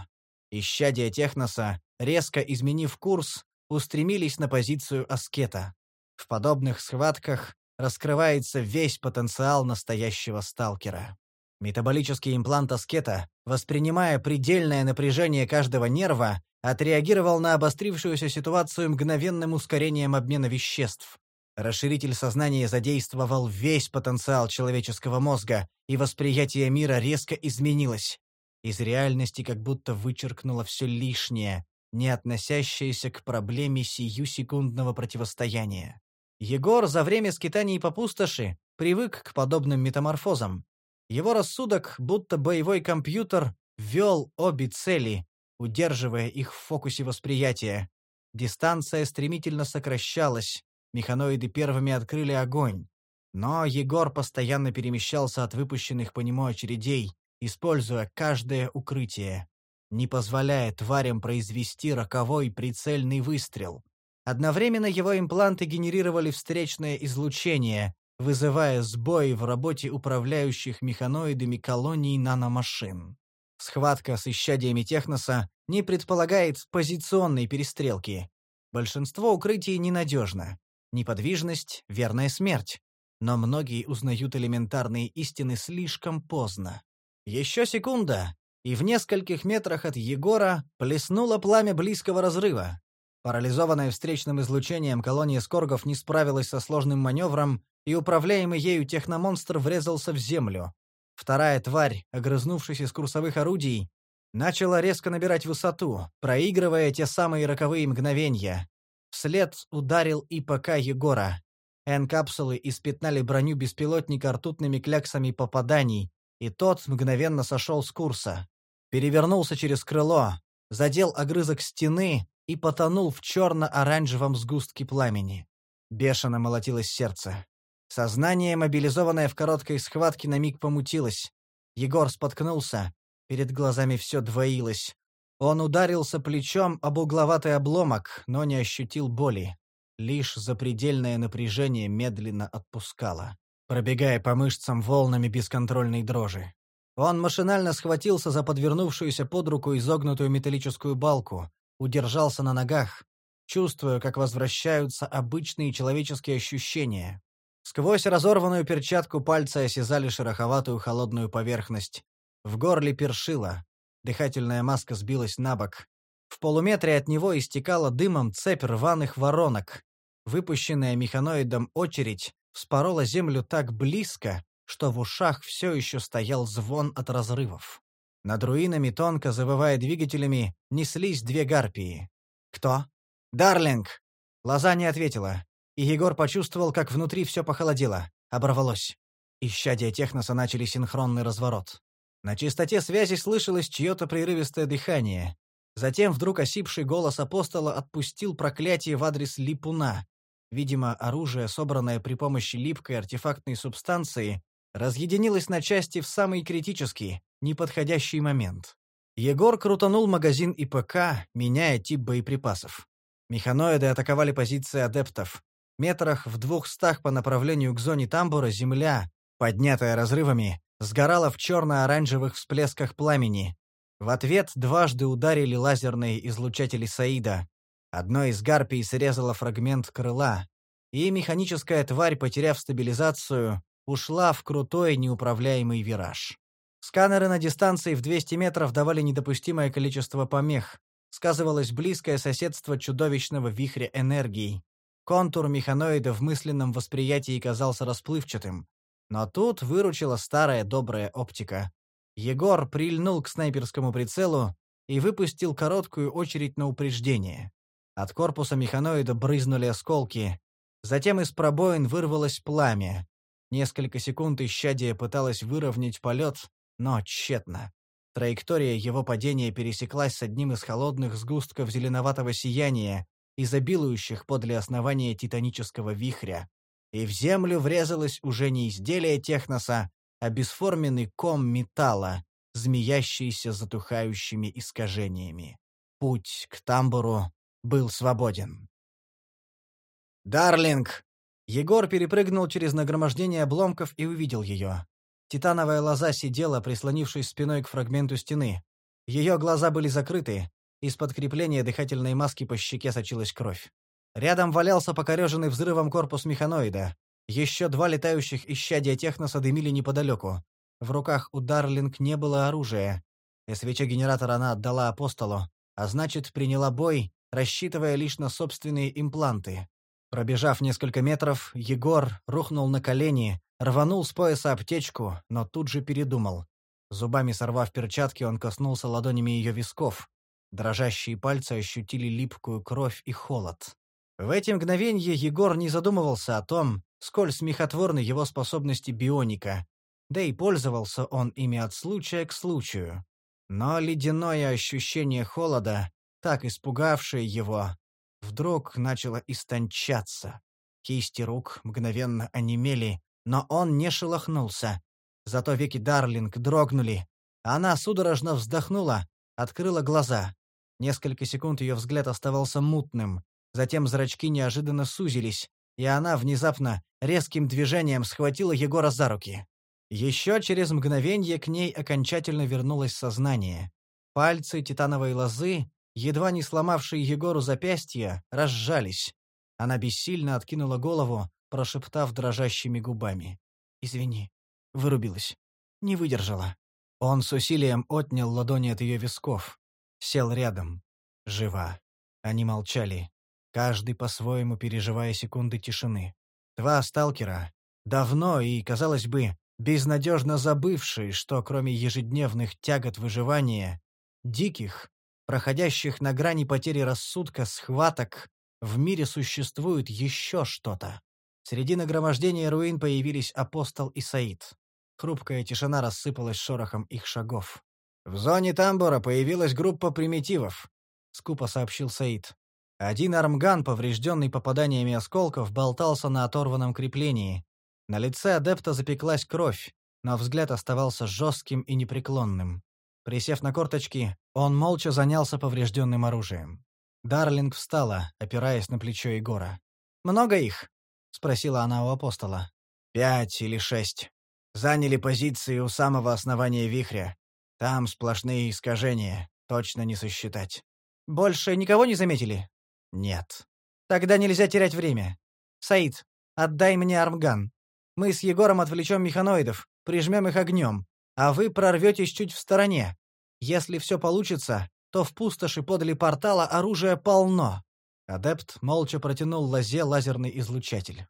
Исчадия Техноса, резко изменив курс, устремились на позицию аскета. В подобных схватках раскрывается весь потенциал настоящего сталкера. Метаболический имплант аскета, воспринимая предельное напряжение каждого нерва, отреагировал на обострившуюся ситуацию мгновенным ускорением обмена веществ. Расширитель сознания задействовал весь потенциал человеческого мозга, и восприятие мира резко изменилось. Из реальности как будто вычеркнуло все лишнее, не относящееся к проблеме сиюсекундного противостояния. Егор за время скитаний по пустоши привык к подобным метаморфозам. Его рассудок, будто боевой компьютер, вел обе цели, удерживая их в фокусе восприятия. Дистанция стремительно сокращалась, механоиды первыми открыли огонь. Но Егор постоянно перемещался от выпущенных по нему очередей, используя каждое укрытие, не позволяя тварям произвести роковой прицельный выстрел. Одновременно его импланты генерировали встречное излучение, вызывая сбои в работе управляющих механоидами колоний наномашин. Схватка с исчадиями Техноса не предполагает позиционной перестрелки. Большинство укрытий ненадежно. Неподвижность — верная смерть. Но многие узнают элементарные истины слишком поздно. Еще секунда, и в нескольких метрах от Егора плеснуло пламя близкого разрыва. Парализованная встречным излучением колония скоргов не справилась со сложным маневром, и управляемый ею техномонстр врезался в землю. Вторая тварь, огрызнувшись из курсовых орудий, начала резко набирать высоту, проигрывая те самые роковые мгновения. Вслед ударил ИПК Егора. Н-капсулы испятнали броню беспилотника ртутными кляксами попаданий, и тот мгновенно сошел с курса. Перевернулся через крыло, задел огрызок стены и потонул в черно-оранжевом сгустке пламени. Бешено молотилось сердце. Сознание, мобилизованное в короткой схватке, на миг помутилось. Егор споткнулся. Перед глазами все двоилось. Он ударился плечом об угловатый обломок, но не ощутил боли. Лишь запредельное напряжение медленно отпускало, пробегая по мышцам волнами бесконтрольной дрожи. Он машинально схватился за подвернувшуюся под руку изогнутую металлическую балку, удержался на ногах, чувствуя, как возвращаются обычные человеческие ощущения. Сквозь разорванную перчатку пальцы осязали шероховатую холодную поверхность. В горле першило. Дыхательная маска сбилась на бок. В полуметре от него истекала дымом цепь рваных воронок. Выпущенная механоидом очередь вспорола землю так близко, что в ушах все еще стоял звон от разрывов. Над руинами, тонко завывая двигателями, неслись две гарпии. «Кто?» «Дарлинг!» Лоза не ответила, и Егор почувствовал, как внутри все похолодело, оборвалось. Исчадия техноса начали синхронный разворот. На чистоте связи слышалось чье-то прерывистое дыхание. Затем вдруг осипший голос апостола отпустил проклятие в адрес Липуна. Видимо, оружие, собранное при помощи липкой артефактной субстанции, разъединилось на части в самый критический, неподходящий момент. Егор крутанул магазин ИПК, меняя тип боеприпасов. Механоиды атаковали позиции адептов. Метрах в двухстах по направлению к зоне тамбура земля, поднятая разрывами, сгорала в черно-оранжевых всплесках пламени. В ответ дважды ударили лазерные излучатели Саида. Одной из гарпий срезала фрагмент крыла, и механическая тварь, потеряв стабилизацию, ушла в крутой неуправляемый вираж. Сканеры на дистанции в 200 метров давали недопустимое количество помех. Сказывалось близкое соседство чудовищного вихря энергии. Контур механоида в мысленном восприятии казался расплывчатым. Но тут выручила старая добрая оптика. Егор прильнул к снайперскому прицелу и выпустил короткую очередь на упреждение. От корпуса механоида брызнули осколки. Затем из пробоин вырвалось пламя. Несколько секунд исчадие пыталось выровнять полет, но тщетно. Траектория его падения пересеклась с одним из холодных сгустков зеленоватого сияния, изобилующих подле основания титанического вихря. И в землю врезалось уже не изделие техноса, а бесформенный ком металла, змеящийся затухающими искажениями. Путь к тамбуру был свободен. «Дарлинг!» Егор перепрыгнул через нагромождение обломков и увидел ее. Титановая лоза сидела, прислонившись спиной к фрагменту стены. Ее глаза были закрыты, из-под крепления дыхательной маски по щеке сочилась кровь. Рядом валялся покореженный взрывом корпус механоида. Еще два летающих исчадия техноса дымили неподалеку. В руках у Дарлинг не было оружия. СВЧ-генератор она отдала апостолу, а значит, приняла бой, рассчитывая лишь на собственные импланты. Пробежав несколько метров, Егор рухнул на колени, рванул с пояса аптечку, но тут же передумал. Зубами сорвав перчатки, он коснулся ладонями ее висков. Дрожащие пальцы ощутили липкую кровь и холод. В эти мгновения Егор не задумывался о том, сколь смехотворны его способности бионика, да и пользовался он ими от случая к случаю. Но ледяное ощущение холода, так испугавшее его, вдруг начало истончаться. Кисти рук мгновенно онемели, но он не шелохнулся. Зато веки Дарлинг дрогнули. Она судорожно вздохнула, открыла глаза. Несколько секунд ее взгляд оставался мутным. Затем зрачки неожиданно сузились, и она внезапно, резким движением схватила Егора за руки. Еще через мгновение к ней окончательно вернулось сознание. Пальцы титановой лозы едва не сломавшие Егору запястья, разжались. Она бессильно откинула голову, прошептав дрожащими губами. «Извини». Вырубилась. Не выдержала. Он с усилием отнял ладони от ее висков. Сел рядом. Жива. Они молчали. Каждый по-своему переживая секунды тишины. Два сталкера. Давно и, казалось бы, безнадежно забывшие, что кроме ежедневных тягот выживания, диких, проходящих на грани потери рассудка схваток, в мире существует еще что-то. Среди нагромождения руин появились апостол и Саид. Хрупкая тишина рассыпалась шорохом их шагов. «В зоне тамбура появилась группа примитивов», — скупо сообщил Саид. Один армган, поврежденный попаданиями осколков, болтался на оторванном креплении. На лице адепта запеклась кровь, но взгляд оставался жестким и непреклонным. Присев на корточки, он молча занялся поврежденным оружием. Дарлинг встала, опираясь на плечо Егора. «Много их?» — спросила она у апостола. «Пять или шесть». Заняли позиции у самого основания вихря. Там сплошные искажения, точно не сосчитать. Больше никого не заметили? Нет. Тогда нельзя терять время. Саид, отдай мне армган. Мы с Егором отвлечем механоидов, прижмем их огнем, а вы прорветесь чуть в стороне. Если все получится, то в пустоши подле портала оружия полно. Адепт молча протянул лазе лазерный излучатель.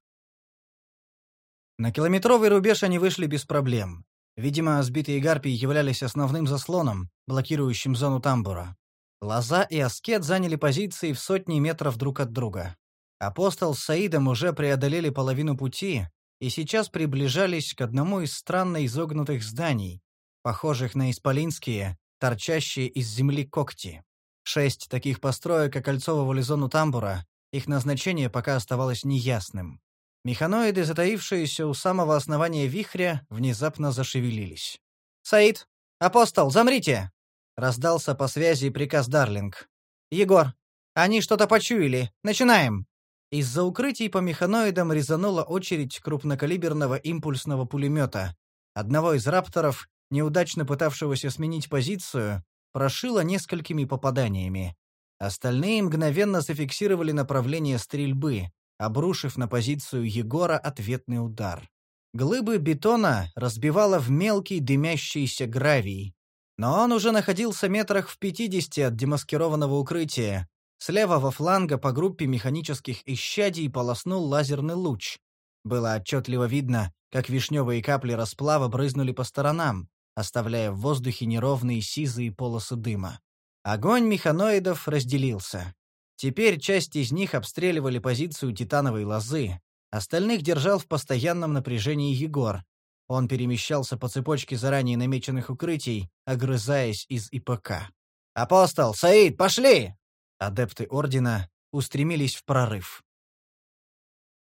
На километровый рубеж они вышли без проблем. Видимо, сбитые гарпии являлись основным заслоном, блокирующим зону тамбура. Лоза и Аскет заняли позиции в сотни метров друг от друга. Апостол с Саидом уже преодолели половину пути и сейчас приближались к одному из странно изогнутых зданий, похожих на исполинские, торчащие из земли когти. Шесть таких построек окольцовывали зону тамбура, их назначение пока оставалось неясным. Механоиды, затаившиеся у самого основания вихря, внезапно зашевелились. «Саид! Апостол, замрите!» — раздался по связи приказ Дарлинг. «Егор, они что-то почуяли. Начинаем!» Из-за укрытий по механоидам резанула очередь крупнокалиберного импульсного пулемета. Одного из рапторов, неудачно пытавшегося сменить позицию, прошило несколькими попаданиями. Остальные мгновенно зафиксировали направление стрельбы, обрушив на позицию Егора ответный удар. Глыбы бетона разбивало в мелкий дымящийся гравий. Но он уже находился метрах в пятидесяти от демаскированного укрытия. С левого фланга по группе механических исчадий полоснул лазерный луч. Было отчетливо видно, как вишневые капли расплава брызнули по сторонам, оставляя в воздухе неровные сизые полосы дыма. Огонь механоидов разделился. Теперь часть из них обстреливали позицию титановой лозы, остальных держал в постоянном напряжении Егор. Он перемещался по цепочке заранее намеченных укрытий, огрызаясь из ИПК. «Апостол! Саид, пошли!» Адепты Ордена устремились в прорыв.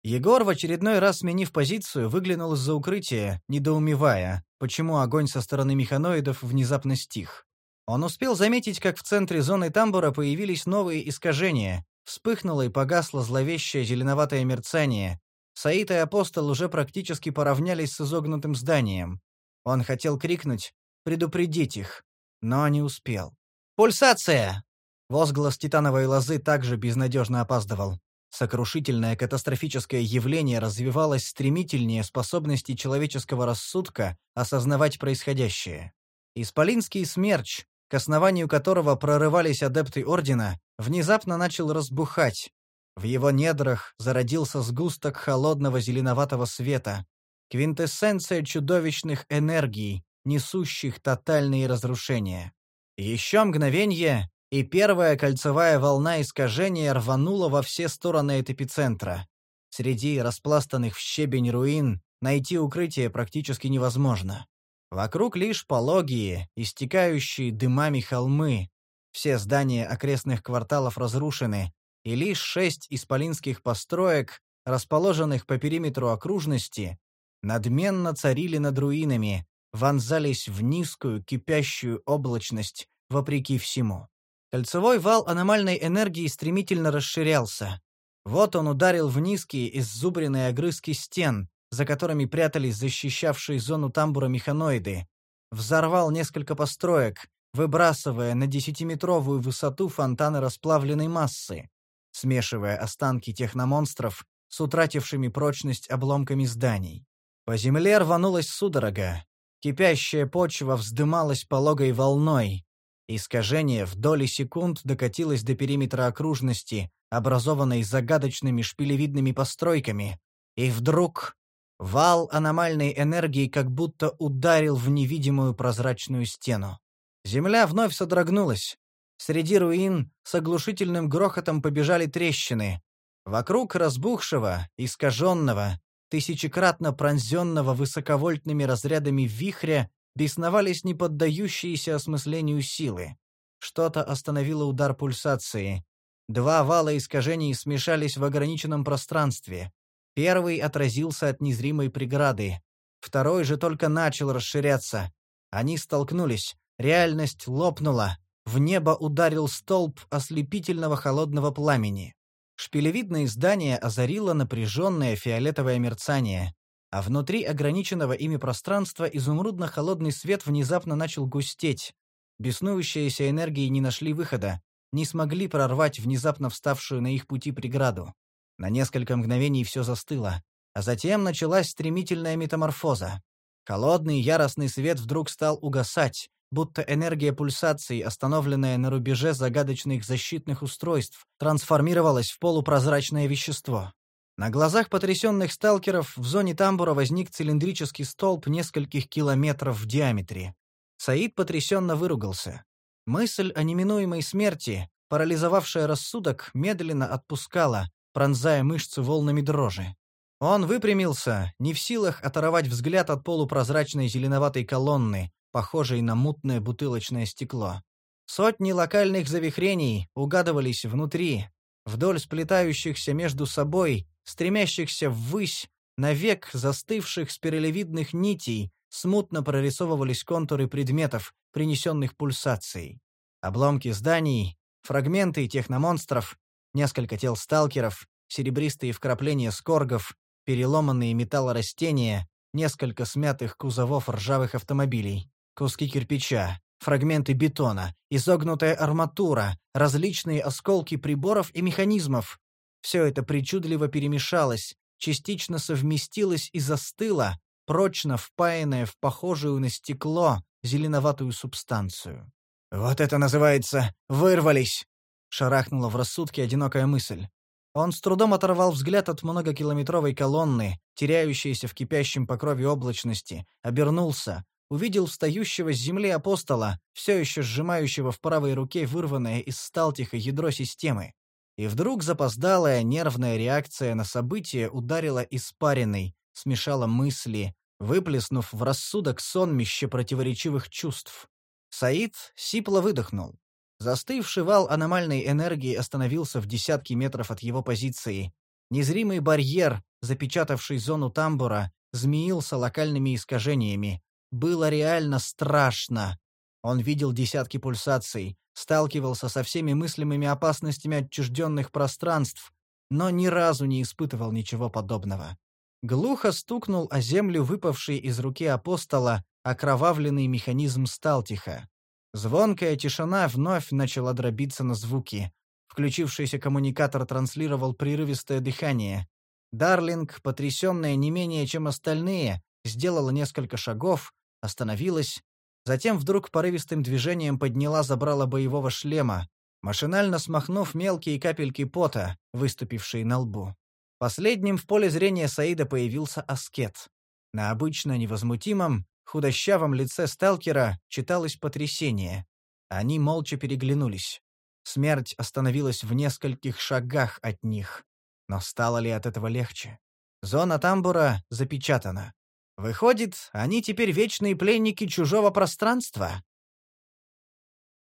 Егор, в очередной раз сменив позицию, выглянул из-за укрытия, недоумевая, почему огонь со стороны механоидов внезапно стих. Он успел заметить, как в центре зоны тамбура появились новые искажения. Вспыхнуло и погасло зловещее зеленоватое мерцание. Саид и Апостол уже практически поравнялись с изогнутым зданием. Он хотел крикнуть «Предупредить их!», но не успел. «Пульсация!» Возглас титановой лозы также безнадежно опаздывал. Сокрушительное катастрофическое явление развивалось стремительнее способности человеческого рассудка осознавать происходящее. Исполинский смерч, к основанию которого прорывались адепты Ордена, внезапно начал разбухать. В его недрах зародился сгусток холодного зеленоватого света, квинтэссенция чудовищных энергий, несущих тотальные разрушения. Еще мгновенье, и первая кольцевая волна искажения рванула во все стороны от эпицентра. Среди распластанных в щебень руин найти укрытие практически невозможно. Вокруг лишь пологие, истекающие дымами холмы. Все здания окрестных кварталов разрушены, и лишь шесть исполинских построек, расположенных по периметру окружности, надменно царили над руинами, вонзались в низкую кипящую облачность, вопреки всему. Кольцевой вал аномальной энергии стремительно расширялся. Вот он ударил в низкие иззубренные огрызки стен, за которыми прятались защищавшие зону тамбура механоиды, взорвал несколько построек, выбрасывая на десятиметровую высоту фонтаны расплавленной массы, смешивая останки техномонстров с утратившими прочность обломками зданий. По земле рванулась судорога. Кипящая почва вздымалась пологой волной. Искажение в доли секунд докатилось до периметра окружности, образованной загадочными шпилевидными постройками. И вдруг Вал аномальной энергии как будто ударил в невидимую прозрачную стену. Земля вновь содрогнулась. Среди руин с оглушительным грохотом побежали трещины. Вокруг разбухшего, искаженного, тысячекратно пронзенного высоковольтными разрядами вихря бесновались неподдающиеся осмыслению силы. Что-то остановило удар пульсации. Два вала искажений смешались в ограниченном пространстве. Первый отразился от незримой преграды. Второй же только начал расширяться. Они столкнулись. Реальность лопнула. В небо ударил столб ослепительного холодного пламени. Шпилевидное здание озарило напряженное фиолетовое мерцание. А внутри ограниченного ими пространства изумрудно-холодный свет внезапно начал густеть. Беснующиеся энергии не нашли выхода, не смогли прорвать внезапно вставшую на их пути преграду. На несколько мгновений все застыло, а затем началась стремительная метаморфоза. Холодный яростный свет вдруг стал угасать, будто энергия пульсации, остановленная на рубеже загадочных защитных устройств, трансформировалась в полупрозрачное вещество. На глазах потрясенных сталкеров в зоне тамбура возник цилиндрический столб нескольких километров в диаметре. Саид потрясенно выругался. Мысль о неминуемой смерти, парализовавшая рассудок, медленно отпускала, пронзая мышцы волнами дрожи. Он выпрямился, не в силах оторвать взгляд от полупрозрачной зеленоватой колонны, похожей на мутное бутылочное стекло. Сотни локальных завихрений угадывались внутри, вдоль сплетающихся между собой, стремящихся ввысь, навек застывших спиралевидных нитей, смутно прорисовывались контуры предметов, принесенных пульсацией. Обломки зданий, фрагменты техномонстров, несколько тел сталкеров, серебристые вкрапления скоргов, переломанные металлорастения, несколько смятых кузовов ржавых автомобилей куски кирпича, фрагменты бетона, изогнутая арматура, различные осколки приборов и механизмов. Все это причудливо перемешалось, частично совместилось и застыло, прочно впаянное в похожую на стекло зеленоватую субстанцию. «Вот это называется «вырвались!» — шарахнула в рассудке одинокая мысль. Он с трудом оторвал взгляд от многокилометровой колонны, теряющейся в кипящем покрове облачности, обернулся, увидел встающего с земли апостола, все еще сжимающего в правой руке вырванное из сталтиха ядро системы. И вдруг запоздалая нервная реакция на событие ударила испаренной, смешала мысли, выплеснув в рассудок сонмище противоречивых чувств. Саид сипло выдохнул. Застывший вал аномальной энергии остановился в десятки метров от его позиции. Незримый барьер, запечатавший зону тамбура, змеился локальными искажениями, было реально страшно. Он видел десятки пульсаций, сталкивался со всеми мыслимыми опасностями отчужденных пространств, но ни разу не испытывал ничего подобного. Глухо стукнул о землю выпавший из руки апостола окровавленный механизм Сталтиха. Звонкая тишина вновь начала дробиться на звуки. Включившийся коммуникатор транслировал прерывистое дыхание. Дарлинг, потрясенная не менее чем остальные, сделала несколько шагов, остановилась, затем вдруг порывистым движением подняла забрала боевого шлема, машинально смахнув мелкие капельки пота, выступившие на лбу. Последним в поле зрения Саида появился аскет. На обычно невозмутимом, худощавом лице сталкера читалось потрясение. Они молча переглянулись. Смерть остановилась в нескольких шагах от них. Но стало ли от этого легче? Зона тамбура запечатана. Выходит, они теперь вечные пленники чужого пространства?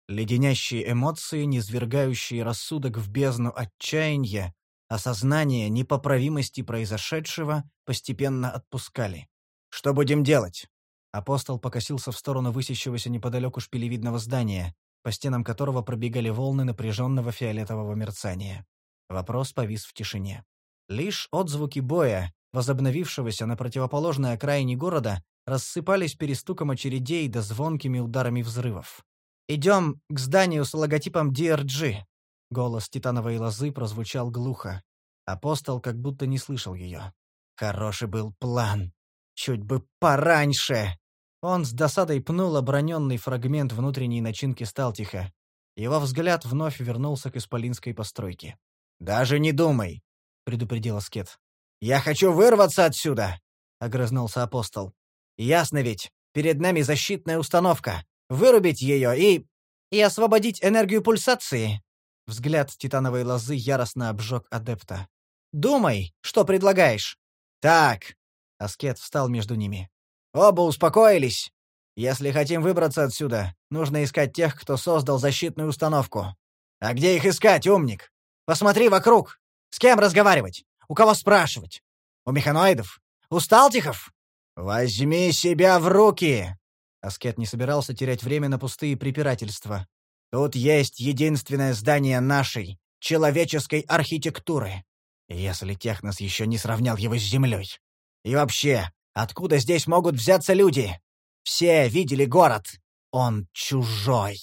Леденящие эмоции, низвергающие рассудок в бездну отчаяния, осознание непоправимости произошедшего постепенно отпускали. «Что будем делать?» Апостол покосился в сторону высящегося неподалеку шпилевидного здания, по стенам которого пробегали волны напряженного фиолетового мерцания. Вопрос повис в тишине. Лишь отзвуки боя, возобновившегося на противоположной окраине города, рассыпались перестуком очередей да звонкими ударами взрывов. «Идем к зданию с логотипом DRG!» Голос титановой лозы прозвучал глухо. Апостол как будто не слышал ее. «Хороший был план. Чуть бы пораньше!» Он с досадой пнул оброненный фрагмент внутренней начинки Сталтиха. Его взгляд вновь вернулся к исполинской постройке. «Даже не думай!» — предупредил Аскет. «Я хочу вырваться отсюда!» — огрызнулся апостол. «Ясно ведь, перед нами защитная установка. Вырубить ее и... и освободить энергию пульсации!» Взгляд титановой лозы яростно обжег адепта. «Думай, что предлагаешь!» «Так!» — Аскет встал между ними. «Оба успокоились. Если хотим выбраться отсюда, нужно искать тех, кто создал защитную установку. А где их искать, умник? Посмотри вокруг! С кем разговаривать? У кого спрашивать? У механоидов? У сталтихов? Возьми себя в руки!» Аскет не собирался терять время на пустые препирательства. «Тут есть единственное здание нашей, человеческой архитектуры. Если Технос еще не сравнял его с землей. И вообще, Откуда здесь могут взяться люди? Все видели город. Он чужой.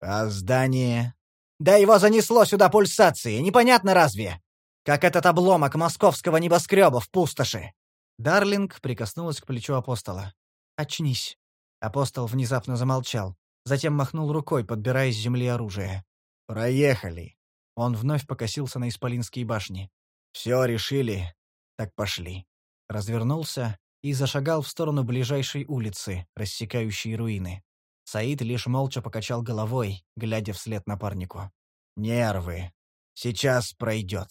А здание? Да его занесло сюда пульсацией, непонятно разве? Как этот обломок московского небоскреба в пустоши. Дарлинг прикоснулась к плечу апостола. «Очнись». Апостол внезапно замолчал, затем махнул рукой, подбирая с земли оружие. «Проехали». Он вновь покосился на исполинские башни. «Все решили. Так пошли». Развернулся и зашагал в сторону ближайшей улицы, рассекающей руины. Саид лишь молча покачал головой, глядя вслед напарнику. «Нервы. Сейчас пройдет».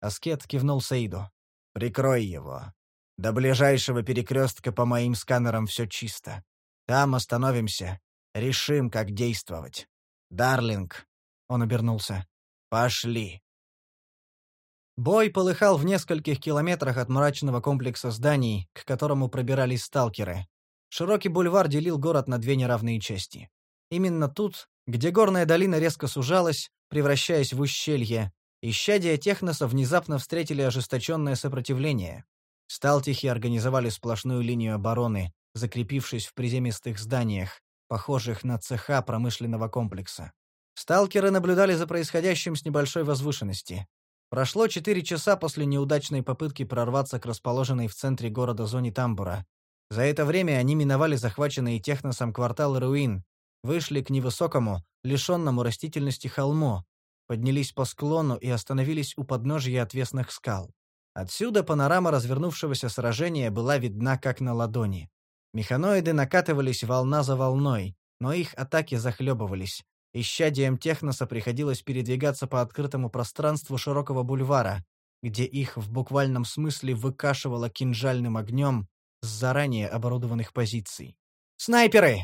Аскет кивнул Саиду. «Прикрой его. До ближайшего перекрестка по моим сканерам все чисто. Там остановимся. Решим, как действовать. Дарлинг». Он обернулся. «Пошли». Бой полыхал в нескольких километрах от мрачного комплекса зданий, к которому пробирались сталкеры. Широкий бульвар делил город на две неравные части. Именно тут, где горная долина резко сужалась, превращаясь в ущелье, исчадия Техноса внезапно встретили ожесточенное сопротивление. Сталтихи организовали сплошную линию обороны, закрепившись в приземистых зданиях, похожих на цеха промышленного комплекса. Сталкеры наблюдали за происходящим с небольшой возвышенности. Прошло четыре часа после неудачной попытки прорваться к расположенной в центре города зоне тамбура, за это время они миновали захваченные техносом кварталы руин, вышли к невысокому, лишенному растительности холму, поднялись по склону и остановились у подножия отвесных скал. Отсюда панорама развернувшегося сражения была видна как на ладони. Механоиды накатывались волна за волной, но их атаки захлебывались. Исчадием техноса приходилось передвигаться по открытому пространству широкого бульвара, где их в буквальном смысле выкашивало кинжальным огнем, с заранее оборудованных позиций. «Снайперы!»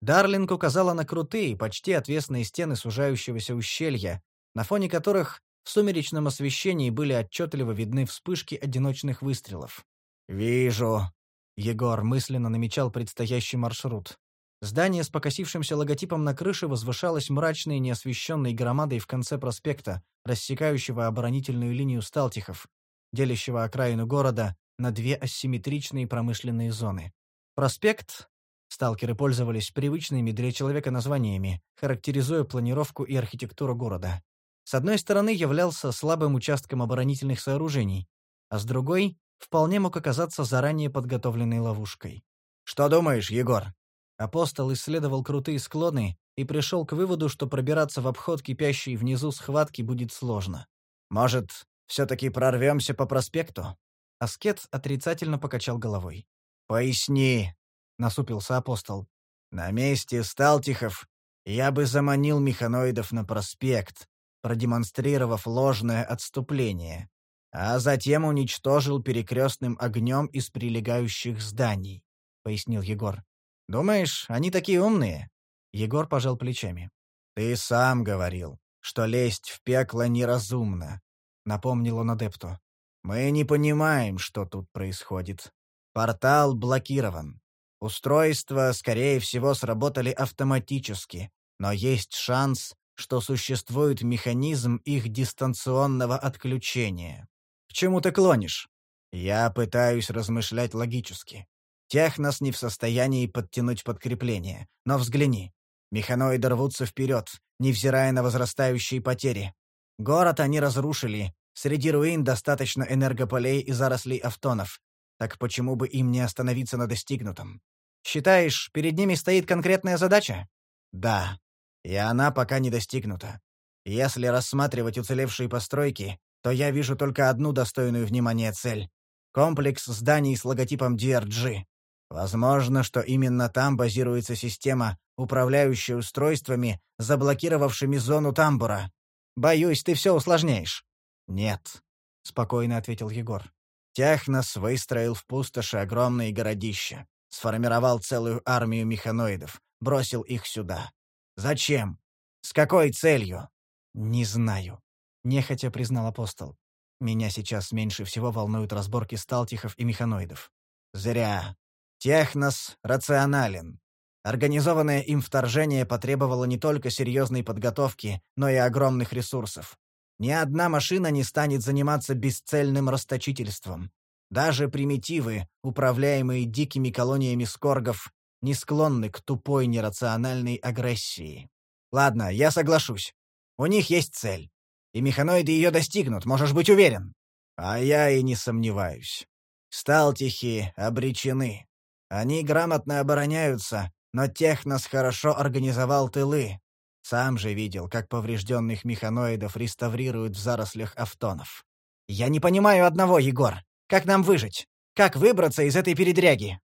Дарлинг указала на крутые, почти отвесные стены сужающегося ущелья, на фоне которых в сумеречном освещении были отчетливо видны вспышки одиночных выстрелов. «Вижу», — Егор мысленно намечал предстоящий маршрут. Здание с покосившимся логотипом на крыше возвышалось мрачной неосвещенной громадой в конце проспекта, рассекающего оборонительную линию сталтихов, делящего окраину города на две асимметричные промышленные зоны. Проспект Сталкеры пользовались привычными для человека названиями, характеризуя планировку и архитектуру города. С одной стороны являлся слабым участком оборонительных сооружений, а с другой вполне мог оказаться заранее подготовленной ловушкой. «Что думаешь, Егор?» Апостол исследовал крутые склоны и пришел к выводу, что пробираться в обход кипящей внизу схватки будет сложно. «Может, все-таки прорвемся по проспекту?» Аскет отрицательно покачал головой. «Поясни», — насупился апостол. «На месте Сталтихов я бы заманил механоидов на проспект, продемонстрировав ложное отступление, а затем уничтожил перекрестным огнем из прилегающих зданий», — пояснил Егор. «Думаешь, они такие умные?» Егор пожал плечами. «Ты сам говорил, что лезть в пекло неразумно», — напомнил он адепту. Мы не понимаем, что тут происходит. Портал блокирован. Устройства, скорее всего, сработали автоматически, но есть шанс, что существует механизм их дистанционного отключения. К чему ты клонишь? Я пытаюсь размышлять логически. Технос не в состоянии подтянуть подкрепление, но взгляни. Механоиды рвутся вперед, невзирая на возрастающие потери. Город они разрушили, Среди руин достаточно энергополей и зарослей автонов. Так почему бы им не остановиться на достигнутом? Считаешь, перед ними стоит конкретная задача? Да. И она пока не достигнута. Если рассматривать уцелевшие постройки, то я вижу только одну достойную внимания цель — комплекс зданий с логотипом DRG. Возможно, что именно там базируется система, управляющая устройствами, заблокировавшими зону тамбура. Боюсь, ты все усложняешь. «Нет», — спокойно ответил Егор. «Технос выстроил в пустоши огромные городища, сформировал целую армию механоидов, бросил их сюда. Зачем? С какой целью?» «Не знаю», — нехотя признал апостол. «Меня сейчас меньше всего волнуют разборки сталтихов и механоидов». «Зря. Технос рационален. Организованное им вторжение потребовало не только серьезной подготовки, но и огромных ресурсов. Ни одна машина не станет заниматься бесцельным расточительством. Даже примитивы, управляемые дикими колониями скоргов, не склонны к тупой нерациональной агрессии. Ладно, я соглашусь. У них есть цель. И механоиды ее достигнут, можешь быть уверен. А я и не сомневаюсь. Сталтихи обречены. Они грамотно обороняются, но Технос хорошо организовал тылы. Сам же видел, как поврежденных механоидов реставрируют в зарослях автонов. Я не понимаю одного, Егор. Как нам выжить? Как выбраться из этой передряги?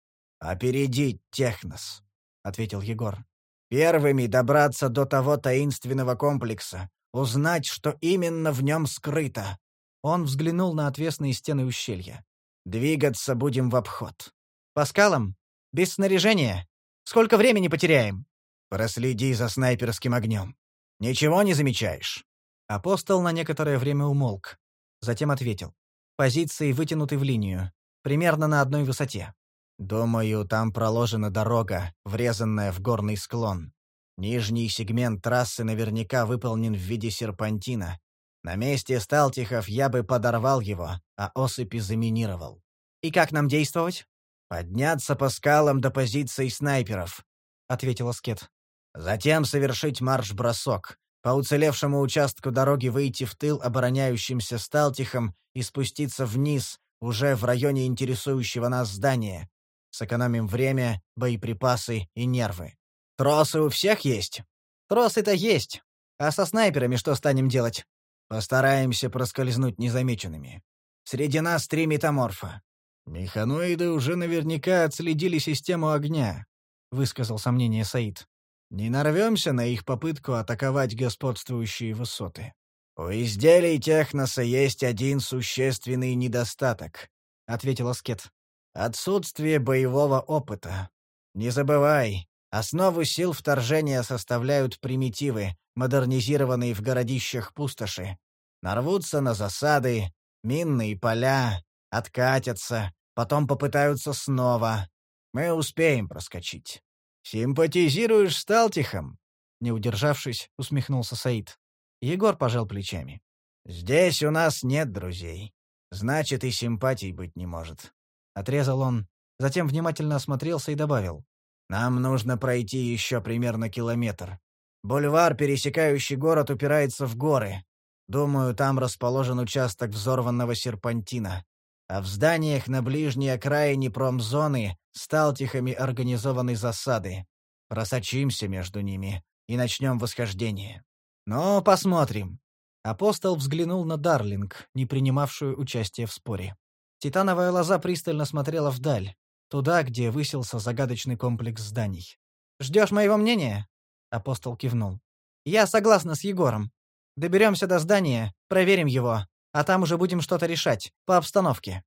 «Опередить Технос», — ответил Егор. «Первыми добраться до того таинственного комплекса, узнать, что именно в нем скрыто». Он взглянул на отвесные стены ущелья. «Двигаться будем в обход». «По скалам? Без снаряжения? Сколько времени потеряем?» «Проследи за снайперским огнем. Ничего не замечаешь?» Апостол на некоторое время умолк. Затем ответил. «Позиции вытянуты в линию. Примерно на одной высоте. Думаю, там проложена дорога, врезанная в горный склон. Нижний сегмент трассы наверняка выполнен в виде серпантина. На месте Сталтихов я бы подорвал его, а осыпи заминировал. «И как нам действовать?» «Подняться по скалам до позиций снайперов», — ответил Аскет. «Затем совершить марш-бросок, по уцелевшему участку дороги выйти в тыл обороняющимся Сталтихам и спуститься вниз, уже в районе интересующего нас здания, Сэкономим время, боеприпасы и нервы. Тросы у всех есть? Тросы-то есть. А со снайперами что станем делать? Постараемся проскользнуть незамеченными. Среди нас три метаморфа. Механоиды уже наверняка отследили систему огня, высказал сомнение Саид. Не нарвемся на их попытку атаковать господствующие высоты. У изделий техноса есть один существенный недостаток, ответил Аскет. Отсутствие боевого опыта. Не забывай, основу сил вторжения составляют примитивы, модернизированные в городищах пустоши. Нарвутся на засады, минные поля, откатятся, потом попытаются снова. Мы успеем проскочить. «Симпатизируешь с Талтихом?» Не удержавшись, усмехнулся Саид. Егор пожал плечами. «Здесь у нас нет друзей. Значит, и симпатий быть не может. Отрезал он, затем внимательно осмотрелся и добавил. «Нам нужно пройти еще примерно километр. Бульвар, пересекающий город, упирается в горы. Думаю, там расположен участок взорванного серпантина. А в зданиях на ближней окраине промзоны сталтихами организованы засады. Просочимся между ними и начнем восхождение. Ну, посмотрим». Апостол взглянул на Дарлинг, не принимавшую участие в споре. Титановая лоза пристально смотрела вдаль, туда, где высился загадочный комплекс зданий. «Ждешь моего мнения?» — апостол кивнул. «Я согласна с Егором. Доберемся до здания, проверим его, а там уже будем что-то решать, по обстановке».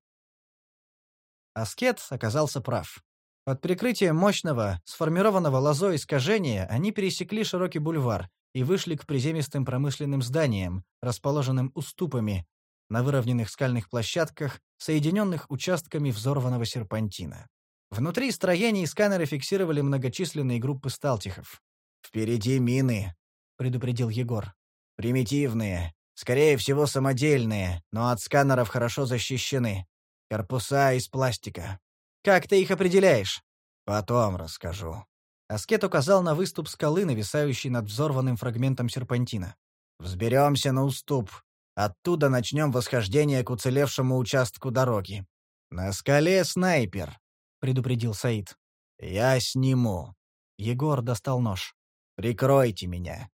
Аскет оказался прав. Под прикрытием мощного, сформированного лозой искажения они пересекли широкий бульвар и вышли к приземистым промышленным зданиям, расположенным уступами, на выровненных скальных площадках, соединенных участками взорванного серпантина. Внутри строений сканеры фиксировали многочисленные группы сталтихов. «Впереди мины», — предупредил Егор. «Примитивные, скорее всего самодельные, но от сканеров хорошо защищены. Корпуса из пластика». «Как ты их определяешь?» «Потом расскажу». Аскет указал на выступ скалы, нависающий над взорванным фрагментом серпантина. «Взберемся на уступ. Оттуда начнем восхождение к уцелевшему участку дороги. На скале снайпер, предупредил Саид. Я сниму. Егор достал нож. Прикройте меня.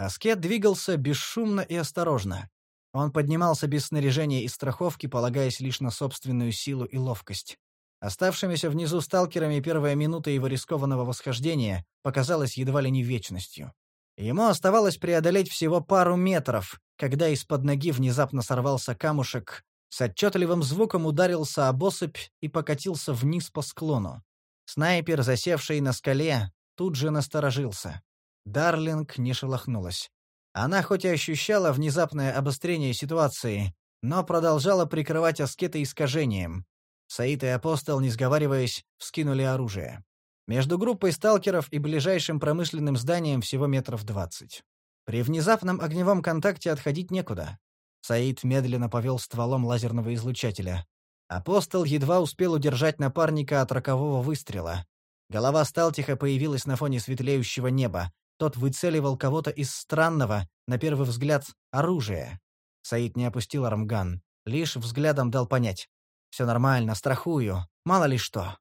Аскет двигался бесшумно и осторожно. Он поднимался без снаряжения и страховки, полагаясь лишь на собственную силу и ловкость. Оставшимися внизу сталкерами первая минута его рискованного восхождения показалась едва ли не вечностью. Ему оставалось преодолеть всего пару метров, когда из-под ноги внезапно сорвался камушек, с отчетливым звуком ударился об осыпь и покатился вниз по склону. Снайпер, засевший на скале, тут же насторожился. Дарлинг не шелохнулась. Она хоть и ощущала внезапное обострение ситуации, но продолжала прикрывать аскеты искажением. Саид и Апостол, не сговариваясь, вскинули оружие. Между группой сталкеров и ближайшим промышленным зданием всего метров двадцать. При внезапном огневом контакте отходить некуда. Саид медленно повел стволом лазерного излучателя. Апостол едва успел удержать напарника от рокового выстрела. Голова Сталтиха появилась на фоне светлеющего неба. Тот выцеливал кого-то из странного, на первый взгляд, оружия. Саид не опустил армган, лишь взглядом дал понять. «Все нормально, страхую, мало ли что».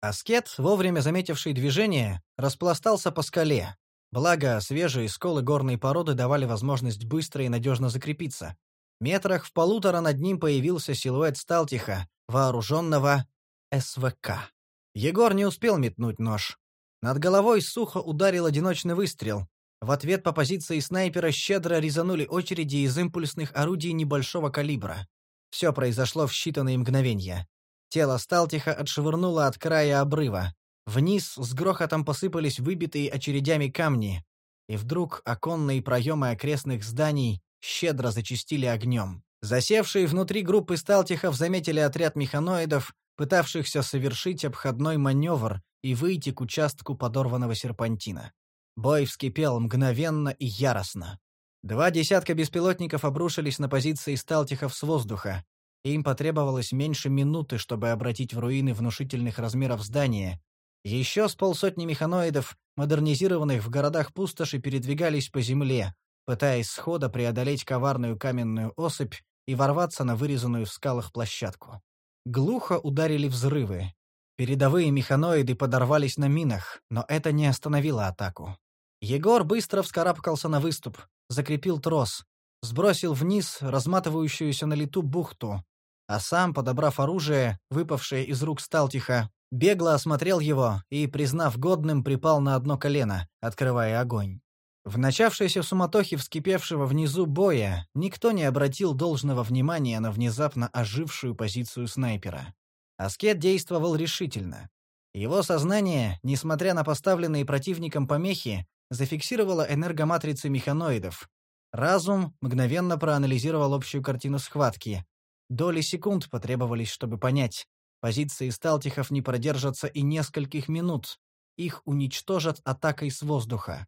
Аскет, вовремя заметивший движение, распластался по скале. Благо, свежие сколы горной породы давали возможность быстро и надежно закрепиться. Метрах в полутора над ним появился силуэт Сталтиха, вооруженного СВК. Егор не успел метнуть нож. Над головой сухо ударил одиночный выстрел. В ответ по позиции снайпера щедро резанули очереди из импульсных орудий небольшого калибра. Все произошло в считанные мгновения. Тело Сталтиха отшвырнуло от края обрыва. Вниз с грохотом посыпались выбитые очередями камни. И вдруг оконные проемы окрестных зданий щедро зачистили огнем. Засевшие внутри группы Сталтихов заметили отряд механоидов, пытавшихся совершить обходной маневр и выйти к участку подорванного серпантина. Бой вскипел мгновенно и яростно. Два десятка беспилотников обрушились на позиции сталтихов с воздуха. Им потребовалось меньше минуты, чтобы обратить в руины внушительных размеров здания. Еще с полсотни механоидов, модернизированных в городах пустоши, передвигались по земле, пытаясь схода преодолеть коварную каменную осыпь и ворваться на вырезанную в скалах площадку. Глухо ударили взрывы. Передовые механоиды подорвались на минах, но это не остановило атаку. Егор быстро вскарабкался на выступ, закрепил трос, сбросил вниз разматывающуюся на лету бухту, а сам, подобрав оружие, выпавшее из рук Сталтиха, бегло осмотрел его и, признав годным, припал на одно колено, открывая огонь. В начавшейся суматохе вскипевшего внизу боя никто не обратил должного внимания на внезапно ожившую позицию снайпера. Аскет действовал решительно. Его сознание, несмотря на поставленные противником помехи, зафиксировало энергоматрицы механоидов. Разум мгновенно проанализировал общую картину схватки. Доли секунд потребовались, чтобы понять. Позиции сталтихов не продержатся и нескольких минут. Их уничтожат атакой с воздуха.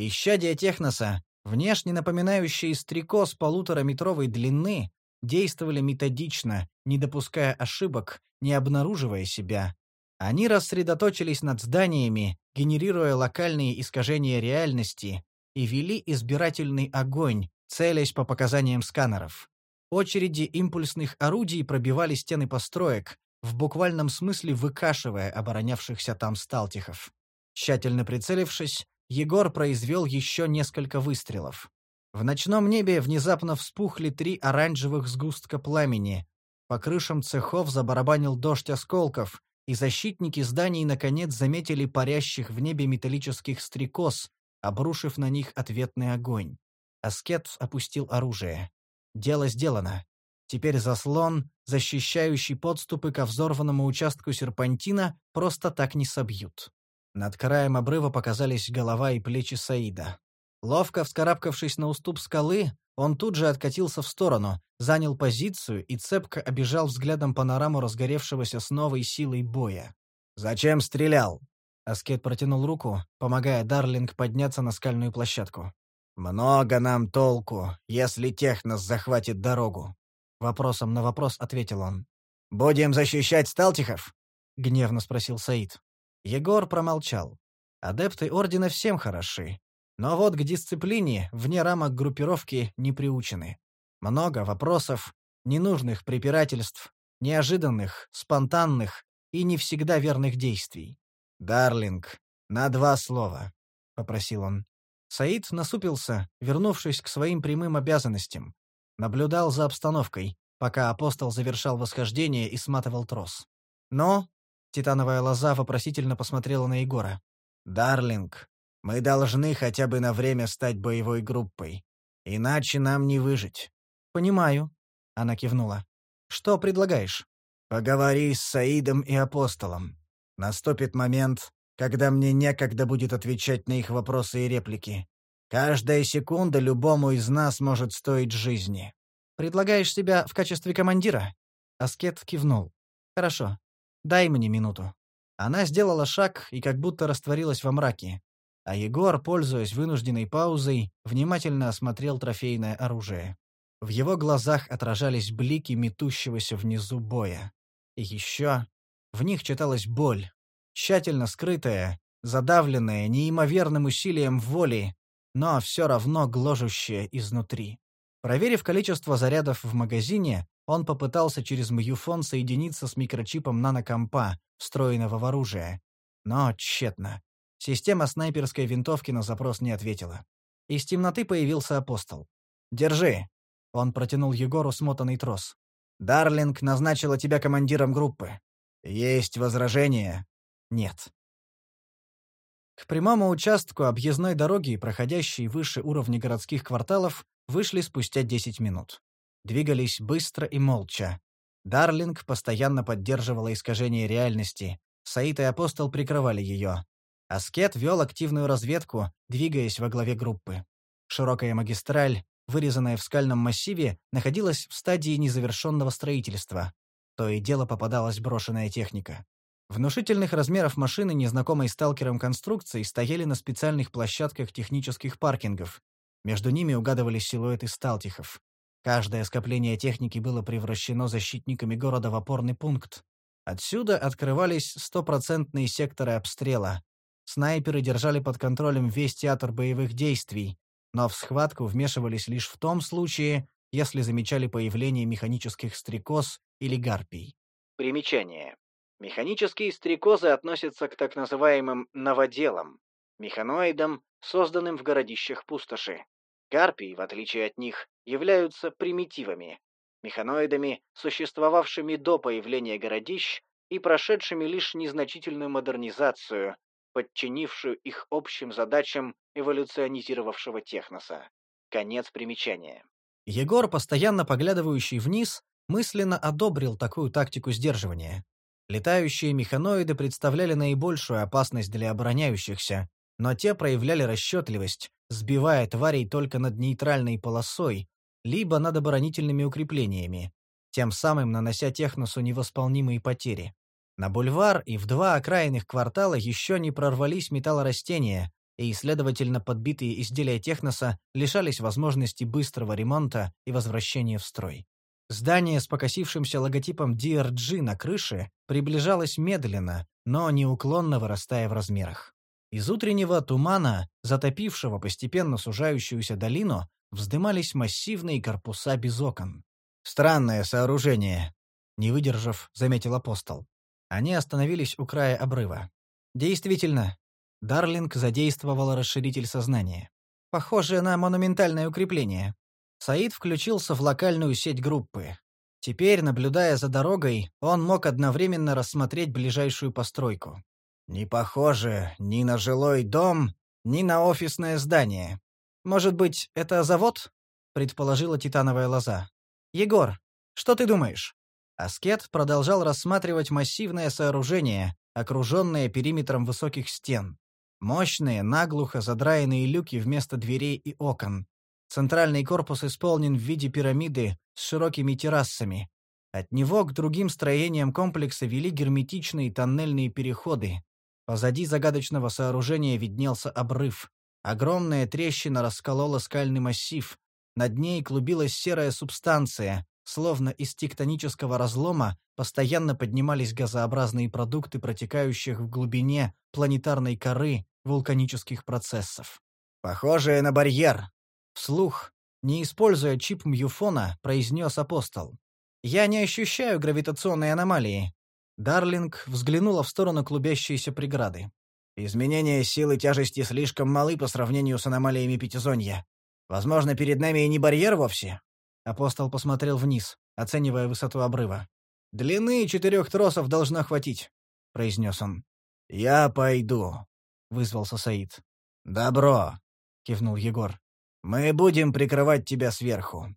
Исчадия техноса, внешне напоминающие стрекоз полутораметровой длины, действовали методично, не допуская ошибок, не обнаруживая себя. Они рассредоточились над зданиями, генерируя локальные искажения реальности, и вели избирательный огонь, целясь по показаниям сканеров. Очереди импульсных орудий пробивали стены построек, в буквальном смысле выкашивая оборонявшихся там сталтихов. Тщательно прицелившись, Егор произвел еще несколько выстрелов. В ночном небе внезапно вспухли три оранжевых сгустка пламени. По крышам цехов забарабанил дождь осколков, и защитники зданий наконец заметили парящих в небе металлических стрекоз, обрушив на них ответный огонь. Аскет опустил оружие. Дело сделано. Теперь заслон, защищающий подступы ко взорванному участку серпантина, просто так не собьют. Над краем обрыва показались голова и плечи Саида. Ловко вскарабкавшись на уступ скалы, он тут же откатился в сторону, занял позицию и цепко обижал взглядом панораму разгоревшегося с новой силой боя. «Зачем стрелял?» Аскет протянул руку, помогая Дарлинг подняться на скальную площадку. «Много нам толку, если Технос захватит дорогу», — вопросом на вопрос ответил он. «Будем защищать Сталтихов?» — гневно спросил Саид. Егор промолчал. Адепты Ордена всем хороши. Но вот к дисциплине, вне рамок группировки, не приучены. Много вопросов, ненужных препирательств, неожиданных, спонтанных и не всегда верных действий. «Дарлинг, на два слова», — попросил он. Саид насупился, вернувшись к своим прямым обязанностям. Наблюдал за обстановкой, пока апостол завершал восхождение и сматывал трос. «Но», Титановая лоза вопросительно посмотрела на Егора. «Дарлинг, мы должны хотя бы на время стать боевой группой. Иначе нам не выжить». «Понимаю», — она кивнула. «Что предлагаешь?» «Поговори с Саидом и Апостолом. Наступит момент, когда мне некогда будет отвечать на их вопросы и реплики. Каждая секунда любому из нас может стоить жизни». «Предлагаешь себя в качестве командира?» Аскет кивнул. «Хорошо. Дай мне минуту». Она сделала шаг и как будто растворилась во мраке. А Егор, пользуясь вынужденной паузой, внимательно осмотрел трофейное оружие. В его глазах отражались блики метущегося внизу боя. И еще в них читалась боль, тщательно скрытая, задавленная неимоверным усилием воли, но все равно гложущая изнутри. Проверив количество зарядов в магазине, он попытался через мюфон соединиться с микрочипом нанокомпа, встроенного в оружие. Но тщетно. Система снайперской винтовки на запрос не ответила. Из темноты появился апостол. «Держи!» Он протянул Егору смотанный трос. «Дарлинг назначила тебя командиром группы. Есть возражения?» «Нет». К прямому участку объездной дороги, проходящей выше уровня городских кварталов, вышли спустя 10 минут. Двигались быстро и молча. Дарлинг постоянно поддерживала искажение реальности. Саид и Апостол прикрывали ее. Аскет вел активную разведку, двигаясь во главе группы. Широкая магистраль, вырезанная в скальном массиве, находилась в стадии незавершенного строительства. То и дело попадалась брошенная техника. Внушительных размеров машины незнакомой сталкером конструкции стояли на специальных площадках технических паркингов. Между ними угадывались силуэты сталтихов. Каждое скопление техники было превращено защитниками города в опорный пункт. Отсюда открывались стопроцентные секторы обстрела. Снайперы держали под контролем весь театр боевых действий, но в схватку вмешивались лишь в том случае, если замечали появление механических стрекоз или гарпий. Примечание. Механические стрекозы относятся к так называемым «новоделам», механоидам, созданным в городищах пустоши. Гарпии, в отличие от них, являются примитивами, механоидами, существовавшими до появления городищ и прошедшими лишь незначительную модернизацию, подчинившую их общим задачам эволюционизировавшего техноса. Конец примечания. Егор, постоянно поглядывающий вниз, мысленно одобрил такую тактику сдерживания. Летающие механоиды представляли наибольшую опасность для обороняющихся, но те проявляли расчетливость, сбивая тварей только над нейтральной полосой, либо над оборонительными укреплениями, тем самым нанося техносу невосполнимые потери. На бульвар и в два окраинных квартала еще не прорвались металлорастения, и, следовательно, подбитые изделия техноса лишались возможности быстрого ремонта и возвращения в строй. Здание с покосившимся логотипом DRG на крыше приближалось медленно, но неуклонно вырастая в размерах. Из утреннего тумана, затопившего постепенно сужающуюся долину, вздымались массивные корпуса без окон. «Странное сооружение», — не выдержав, заметил апостол. Они остановились у края обрыва. Действительно, Дарлинг задействовала расширитель сознания. Похоже на монументальное укрепление. Саид включился в локальную сеть группы. Теперь, наблюдая за дорогой, он мог одновременно рассмотреть ближайшую постройку. Не похоже ни на жилой дом, ни на офисное здание. Может быть, это завод? предположила титановая лоза. Егор, что ты думаешь? Аскет продолжал рассматривать массивное сооружение, окруженное периметром высоких стен. Мощные, наглухо задраенные люки вместо дверей и окон, Центральный корпус исполнен в виде пирамиды с широкими террасами. От него к другим строениям комплекса вели герметичные тоннельные переходы. Позади загадочного сооружения виднелся обрыв. Огромная трещина расколола скальный массив. Над ней клубилась серая субстанция. Словно из тектонического разлома постоянно поднимались газообразные продукты протекающих в глубине планетарной коры вулканических процессов. «Похожее на барьер», Вслух, не используя чип Мьюфона, произнес апостол. «Я не ощущаю гравитационной аномалии». Дарлинг взглянула в сторону клубящейся преграды. «Изменения силы тяжести слишком малы по сравнению с аномалиями Пятизонья. Возможно, перед нами и не барьер вовсе?» Апостол посмотрел вниз, оценивая высоту обрыва. «Длины четырех тросов должно хватить», — произнес он. «Я пойду», — вызвался Саид. «Добро», — кивнул Егор. Мы будем прикрывать тебя сверху.